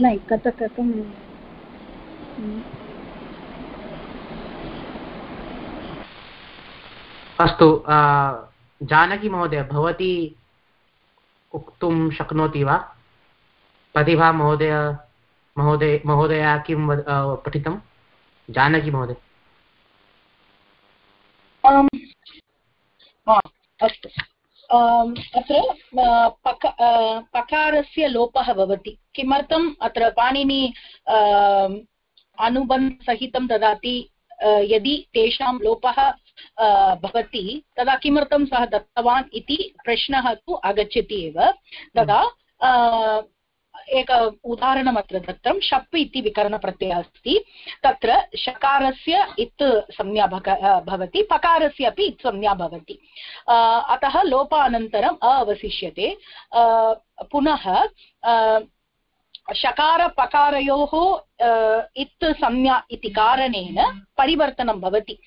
न कथ कथं अस्तु जानकी महोदय भवती उक्तुं शक्नोति वा? प्रतिभा महोदय महोदय, महोदया किं पठितं? जानकी महोदय। अस्तु। अत्र पक पकारस्य लोपः भवति। किमर्थम् अत्र पाणिनि अनुबन्धसहितं ददाति यदि तेषां लोपः भवति, तदा किमर्थं सः दत्तवान् इति प्रश्नः तु आगच्छति एव। तदा एक उदाहरणम् अत्र दत्तं शप् इति विकरणप्रत्ययः अस्ति। तत्र शकारस्य इत् संज्ञा भवति, पकारस्य अपि इत् संज्ञा भवति। अतः लोपानन्तरम् अवशिष्यते। पुनः शकारपकारयोः इत् संज्ञा इति कारणेन परिवर्तनं भवति।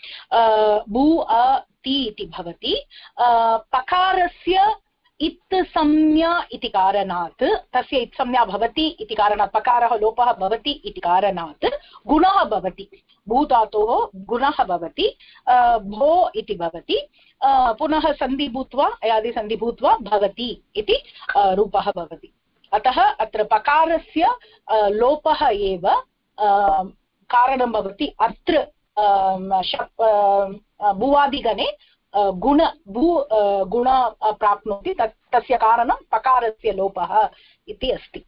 भू अ, ति इति भवति। पकारस्य इत् संज्ञा इति कारणात्, तस्य इत् संज्ञा भवति इति कारणात्, पकारः लोपः भवति इति कारणात्, गुणः भवति, भूधातोः गुणः भवति भो इति भवति पुनः सन्धि भूत्वा अयादिसन्धि भूत्वा भवति इति रूपः भवति। अतः अत्र पकारस्य लोपः एव कारणं भवति। अत्र भुवादिगणे गुण भू गुण प्राप्नोति तत् तस्य कारणं पकारस्य लोपः इति अस्ति।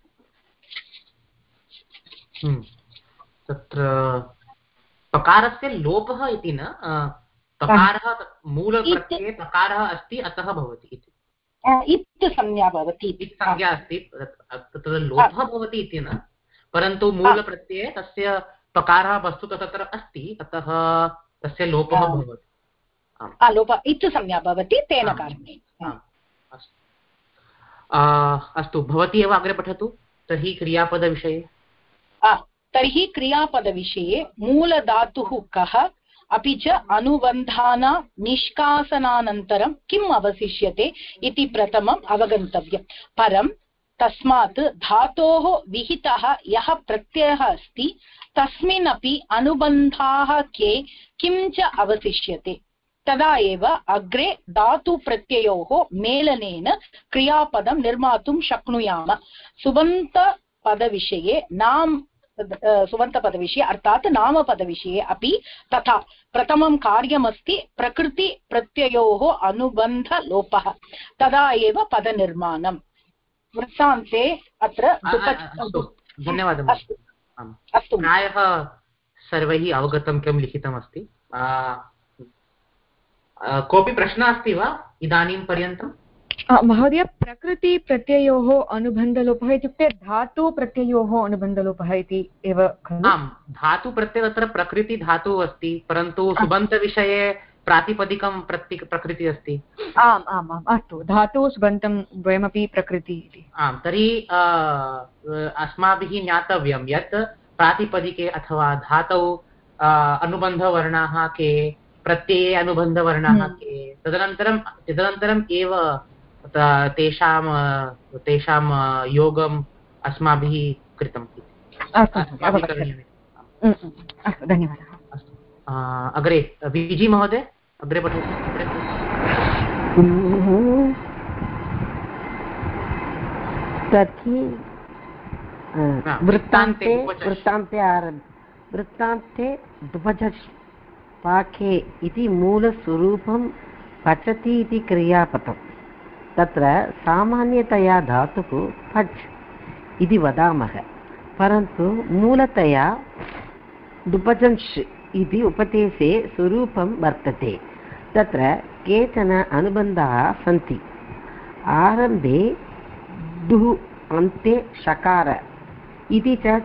तत्र पकारस्य लोपः इति न तकारः मूलप्रत्यये तकारः अस्ति अतः भवति इति। इत् संज्ञा भवति। इत् संज्ञा अस्ति तत्र लोपः भवति इति न परन्तु मूलप्रत्यये तस्य तकारः वस्तुतः तत्र अस्ति अतः तस्य लोपः भवति। लोप इत् संज्ञा भवति तेन कारणेन। अस्तु। भवती एव अग्रे पठतु तर्हि क्रियापदविषये। तर्हि क्रियापदविषये मूलधातुः कः अपि च अनुबन्धाना निष्कासनानन्तरं किम् अवशिष्यते इति प्रथमम् अवगन्तव्यं। परं तस्मात् धातोः विहितः यः प्रत्ययः अस्ति तस्मिन् अपि अनुबन्धाः के किं च अवशिष्यते? तदा एव अग्रे धातुप्रत्ययोः मेलनेन क्रियापदं निर्मातुं शक्नुयाम। सुबन्तपदविषये नाम सुबन्तपदविषये अर्थात् नामपदविषये अपि तथा प्रथमं कार्यमस्ति प्रकृतिप्रत्ययोः अनुबन्धलोपः तदा एव पदनिर्माणम्। वृत्तान्ते अत्र धन्यवादः अस्तु प्रायः सर्वैः अवगतं किं लिखितमस्ति? कोऽपि प्रश्नः अस्ति वा इदानीं पर्यन्तम्? महोदय प्रकृतिप्रत्ययोः अनुबन्धलोपः इत्युक्ते धातुप्रत्ययोः अनुबन्धलोपः इति एव खलु? आम् धातुप्रत्ययः तत्र प्रकृतिधातुः अस्ति परन्तु सुबन्तविषये प्रातिपदिकं प्रति प्रकृतिः अस्ति। आम् आम् आम् अस्तु धातुः सुबन्तं द्वयमपि प्रकृति इति। आम् तर्हि अस्माभिः ज्ञातव्यं यत् प्रातिपदिके अथवा धातौ अनुबन्धवर्णाः के प्रत्यये अनुबन्धवर्णाः के तदनन्तरं तदनन्तरम् एव तेषां तेषां योगम् अस्माभिः कृतम् धन्यवादः। अग्रे विजि महोदय अग्रे पठतु तर्हि वृत्तान्ते वृत्तान्ते आरभ्य वृत्तान्ते द्वजस् पाके इति मूलस्वरूपं पचति इति क्रियापदम्। तत्र सामान्यतया धातुः फज् इति वदामः। परन्तु मूलतया दुपजंश् इति उपदेशे स्वरूपं वर्तते। तत्र केचन अनुबन्धाः सन्ति। आरम्भे दुः, अन्ते शकार इति च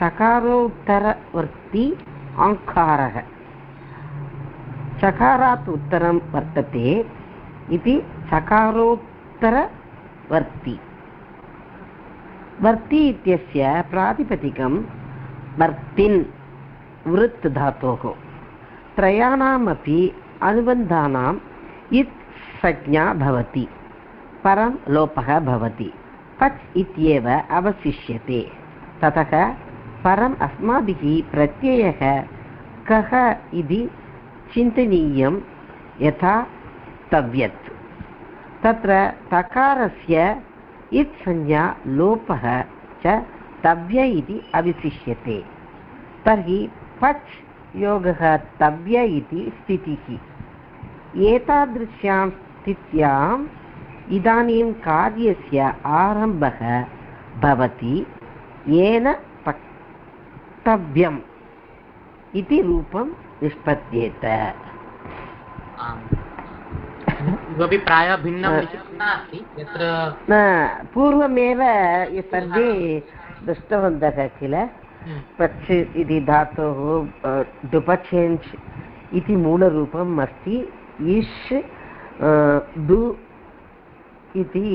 चकारोत्तरवर्ति अङ्कारः चकारात् उत्तरं वर्तते इति चकारोत्तरवर्ति। वर्ति इत्यस्य प्रातिपदिकं वर्तिन् वृत् धातोः त्रयाणामपि अनुबन्धानाम् इत् संज्ञा भवति, परं लोपः भवति, पच् इत्येव अवशिष्यते। ततः परम् अस्माभिः प्रत्ययः कः इति चिन्तनीयं यथा तव्यत्। तत्र तकारस्य इत् संज्ञा लोपः च तव्य इति अविशिष्यते। तर्हि पच् योगः तव्य इति स्थितिः। एतादृश्यां स्थित्याम् इदानीं कार्यस्य आरम्भः भवति येन पक्तव्यम् इति रूपं निष्पद्येत। इतोपि प्रायः भिन्नं नास्ति यत्र न पूर्वमेव सर्वे दृष्टवन्तः किल पच् इति धातोः डुपचेञ्च् इति मूलरूपम् अस्ति। इष् डु इति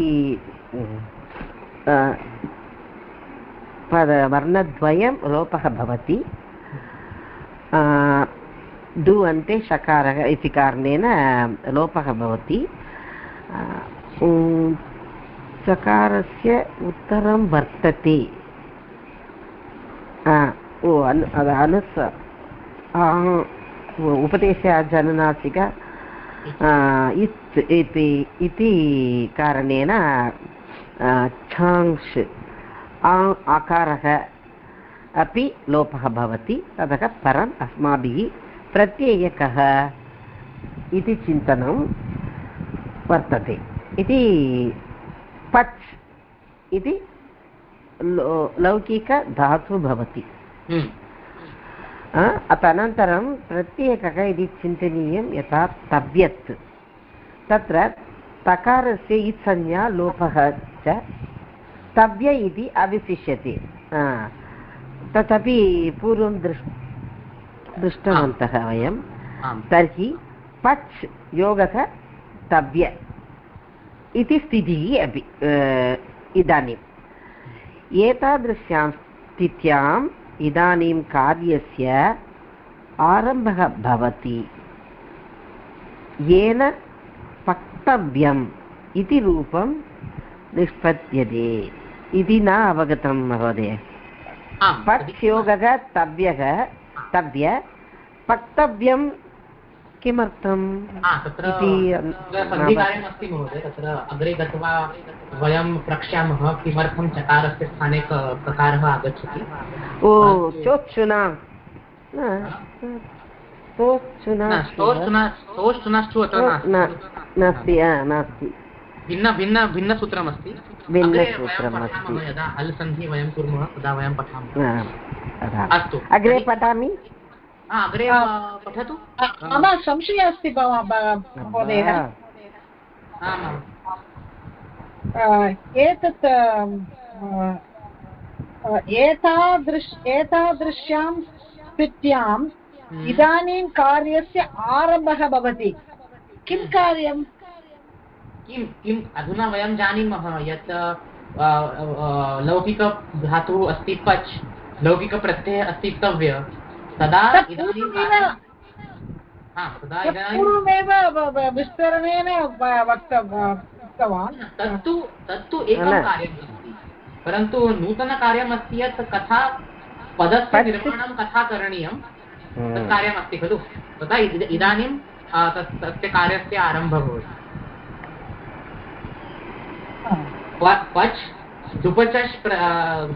पद वर्णद्वयं लोपः भवति। डु अन्ते शकारः इति कारणेन लोपः भवति। चकारस्य उत्तरं वर्तते। ओ, अनु अनुस उपदेशजननासिक इत्, इति इति कारणेन छांस् आकारः अपि लोपः भवति ततः परम् अस्माभिः प्रत्ययकः इति चिन्तनं वर्तते। इति पच् इति लौकिकधातुः भवति। हम्म। तदनन्तरं प्रत्येकः इति चिन्तनीयं यथा तव्यत्। तत्र तकारस्य इत्संज्ञा लोपः च तव्य इति अविशिष्यते। तदपि पूर्वं दृष् दृष्टवन्तः वयं। तर्हि पच् योगः तव्य इति स्थितिः अपि इदानीम्। एतादृश्यां स्थित्याम् इदानीं कार्यस्य आरम्भः भवति। येन पक्तव्यम् इति रूपं निष्पद्यते। इति न अवगतं महोदय। पक् योगः तव्यः तव्य पक्तव्यं किमर्थम् महोदय तत्र अग्रे गत्वा वयं प्रक्ष्यामः किमर्थं चकारस्य स्थाने प्रकारः आगच्छति। ओ चोक्षुना नास्ति? नास्ति। भिन्न भिन्न भिन्नसूत्रमस्ति भिन्नसूत्रमस्ति यदा हल् सन्धि वयं कुर्मः तदा वयं पठामः। अस्तु। अग्रे पठामि। अग्रे पठतु। मम संशयः अस्ति महोदय। एतत् एतादृश एतादृश्यां स्थित्याम् हम्म। इदानीं कार्यस्य आरम्भः भवति। किं कार्यं किं किम् अधुना वयं जानीमः यत् लौकिकधातुः अस्ति पच् लौकिकप्रत्ययः अस्ति तव्य तदा पूर्वमेव विस्तरणेन उक्तवान्। तत्तु तत्तु एकं कार्यम् अस्ति परन्तु नूतनकार्यमस्ति यत् कथा पदस्य निर्माणं कथा करणीयं तत् कार्यमस्ति खलु। तथा इदानीं तस्य कार्यस्य आरम्भः भवति। पच् दुपचष्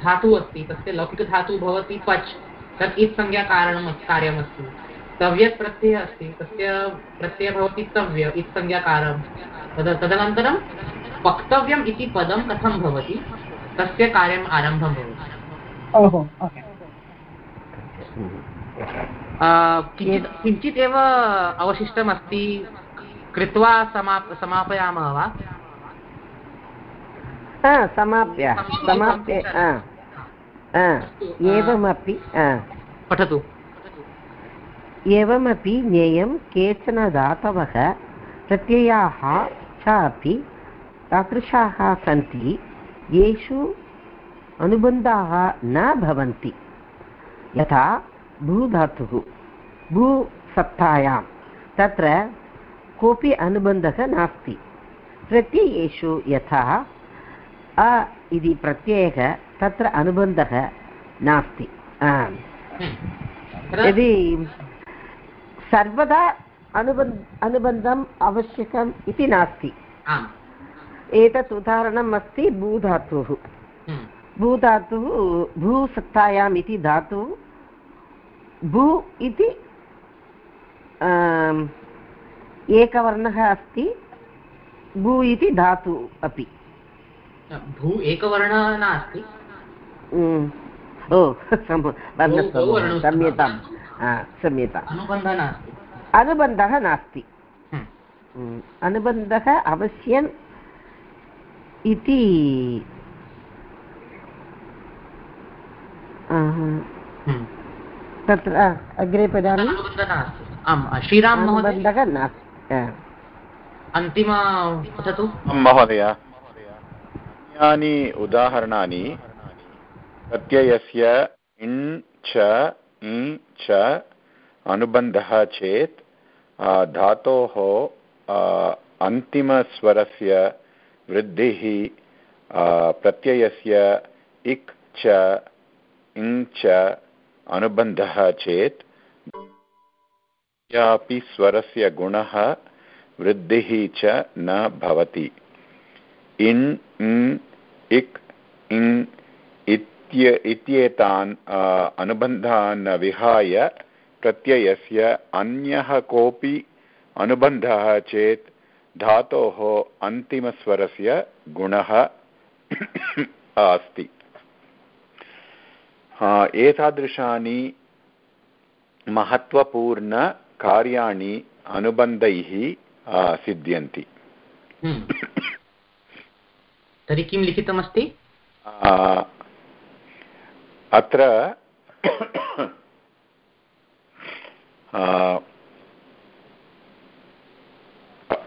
धातुः अस्ति तस्य लौकिकधातुः भवति पच् तत् इत् संज्ञाकारणं कार्यमस्ति। तव्यत् प्रत्ययः अस्ति तस्य प्रत्ययः भवति तव्य इत् संज्ञाकारं तद तदनन्तरं वक्तव्यम् इति पदं कथं भवति? तस्य कार्यम् आरम्भं भवति। किञ्चित् किञ्चित् एव अवशिष्टमस्ति। कृत्वा समाप समापयामः वा? समाप्य समाप्य एवमपि पठतु। एवमपि ज्ञेयं केचन धातवः प्रत्ययाः च अपि तादृशाः सन्ति येषु अनुबन्धाः न भवन्ति। यथा भूधातुः भूसत्तायां तत्र कोऽपि अनुबन्धः नास्ति। प्रत्ययेषु यथा अ इति प्रत्ययः तत्र अनुबन्धः नास्ति। यदि सर्वदा अनुबन् अनुबन्धम् आवश्यकम् इति नास्ति। एतत् उदाहरणम् अस्ति भूधातुः। हम्म। भूधातुः भूसत्तायाम् इति धातुः। भू इति एकवर्णः अस्ति। भू इति धातु अपि। भू एकवर्णः नास्ति। ओ क्षम्यतां क्षम्यताम् अनुबन्धः नास्ति। अनुबन्धः नास्ति। अनुबन्धः अवश्यम् इति। तत्र अग्रे पदानि? श्रीरामबन्धः नास्ति। अन्तिम महोदय अन्यानि उदाहरणानि प्रत्ययस्य इण् च, इ च अनुबन्धः चेत् धातोः अन्तिमस्वरस्य वृद्धिः प्रत्ययस्य इक् च इङ् च अनुबन्धः चेत्, यापि स्वरस्य गुणः वृद्धिः च न भवति। इन् इक् इङ् इत्य, इत्येतान् अनुबन्धान् विहाय प्रत्ययस्य अन्यः कोऽपि अनुबन्धः चेत् धातोः अन्तिमस्वरस्य गुणः अस्ति एतादृशानि महत्त्वपूर्णकार्याणि अनुबन्धैः सिद्ध्यन्ति हम्म। तर्हि किं लिखितमस्ति? अत्र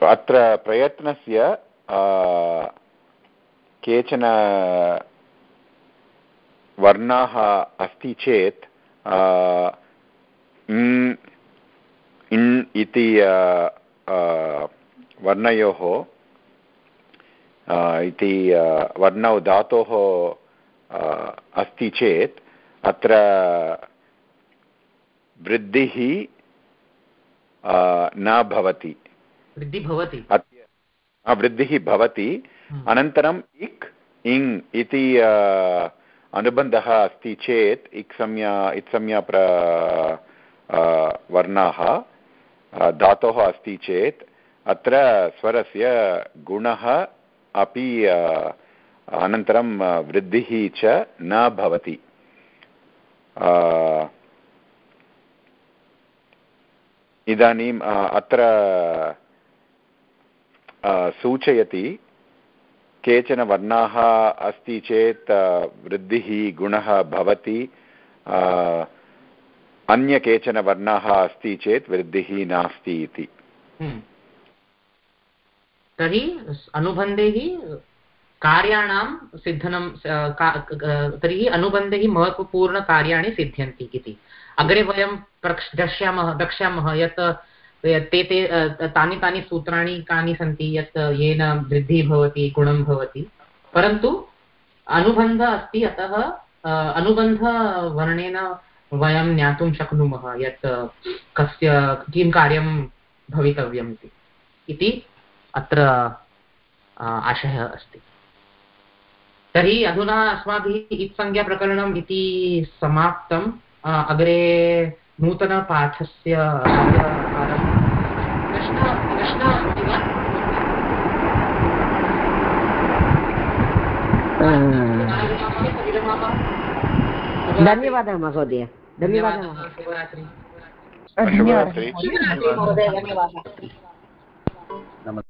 अत्र प्रयत्नस्य केचन वर्णाः अस्ति चेत् इति वर्णयोः इति वर्णौ धातोः अस्ति चेत् अत्र वृद्धिः न भवति। वृद्धिः भवति। हम्म। अनन्तरम् इक् इङ् इति अनुबन्धः अस्ति चेत् इक् संज्ञा इत्संज्ञा प्र वर्णाः धातोः अस्ति चेत् अत्र स्वरस्य गुणः अपि अनन्तरं वृद्धिः च न भवति। इदानीम् अत्र सूचयति केचन वर्णाः अस्ति चेत् वृद्धिः गुणः भवति। अन्य केचन वर्णाः अस्ति चेत् वृद्धिः नास्ति इति। हम्म। तर्हि अनुबन्धैः कार्याणां सिद्धनं तर्हि अनुबन्धैः महत्त्वपूर्णकार्याणि सिद्ध्यन्ति इति। अग्रे वयं द्रक्ष्यामः द्रक्ष्यामः यत् ते ते तानि तानि सूत्राणि कानि सन्ति, यत् येन वृद्धिः भवति, गुणं भवति। परन्तु अनुबन्धः अस्ति, अतः अनुबन्धवर्णेन वयं ज्ञातुं शक्नुमः यत् कस्य, किं कार्यं भवितव्यम् इति अत्र आशयः अस्ति। तर्हि अधुना अस्माभिः इत्संज्ञाप्रकरणम् इति समाप्तम्। अग्रे नूतनपाठस्य धन्यवादः महोदय। धन्यवादः। धन्यवादः धन्यवादः